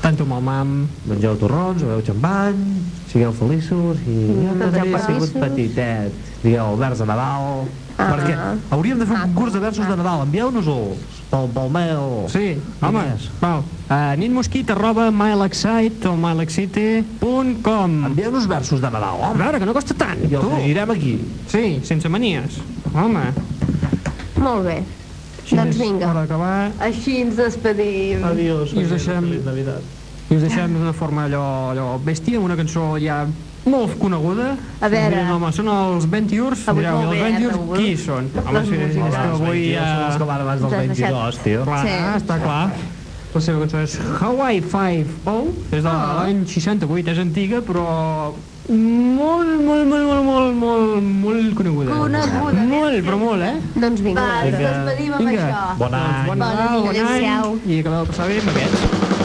Tanto amb el mam. Mengeu torrons, beveu xampany, sigueu feliços i he sigut feliços. petitet. Digueu vers de Nadal. Ah. Perquè hauríem de fer un concurs de versos de Nadal. Envieu-nos-els pel, pel mail. Sí, home, val. Uh, nitmosquit arroba milexite o milexite.com Envieu-nos versos de Nadal, A home. veure, que no costa tant, I els tu. llegirem aquí. Sí, sense manies. Home, Molt bé. així Doncs vinga. Així ens despedim. Adiós. I us deixem-. I us deixem d'una forma allò, allò bèstia, una cançó ja molt coneguda. A veure. Diran, home, són els 20 Urs. Avui Direu, molt i bé, els 20 eh, Urs, Raül? qui són? Home, Les sí, és que avui Són els ja... que van abans dels Ens has deixat. 22, tio. Clar, Sí. està clar. La seva cançó és Hawaii 5-0, és de Ah. l'any 68, és antiga, però molt, molt, molt, molt, molt, molt, molt coneguda. Coneguda, Molt, però molt, eh? Doncs vinga. Va, ens Vinga. despedim amb Vinga. això. Bon any. Bon Nadal, bon any, Adéu-siau. i acabeu de passar bé amb aquests.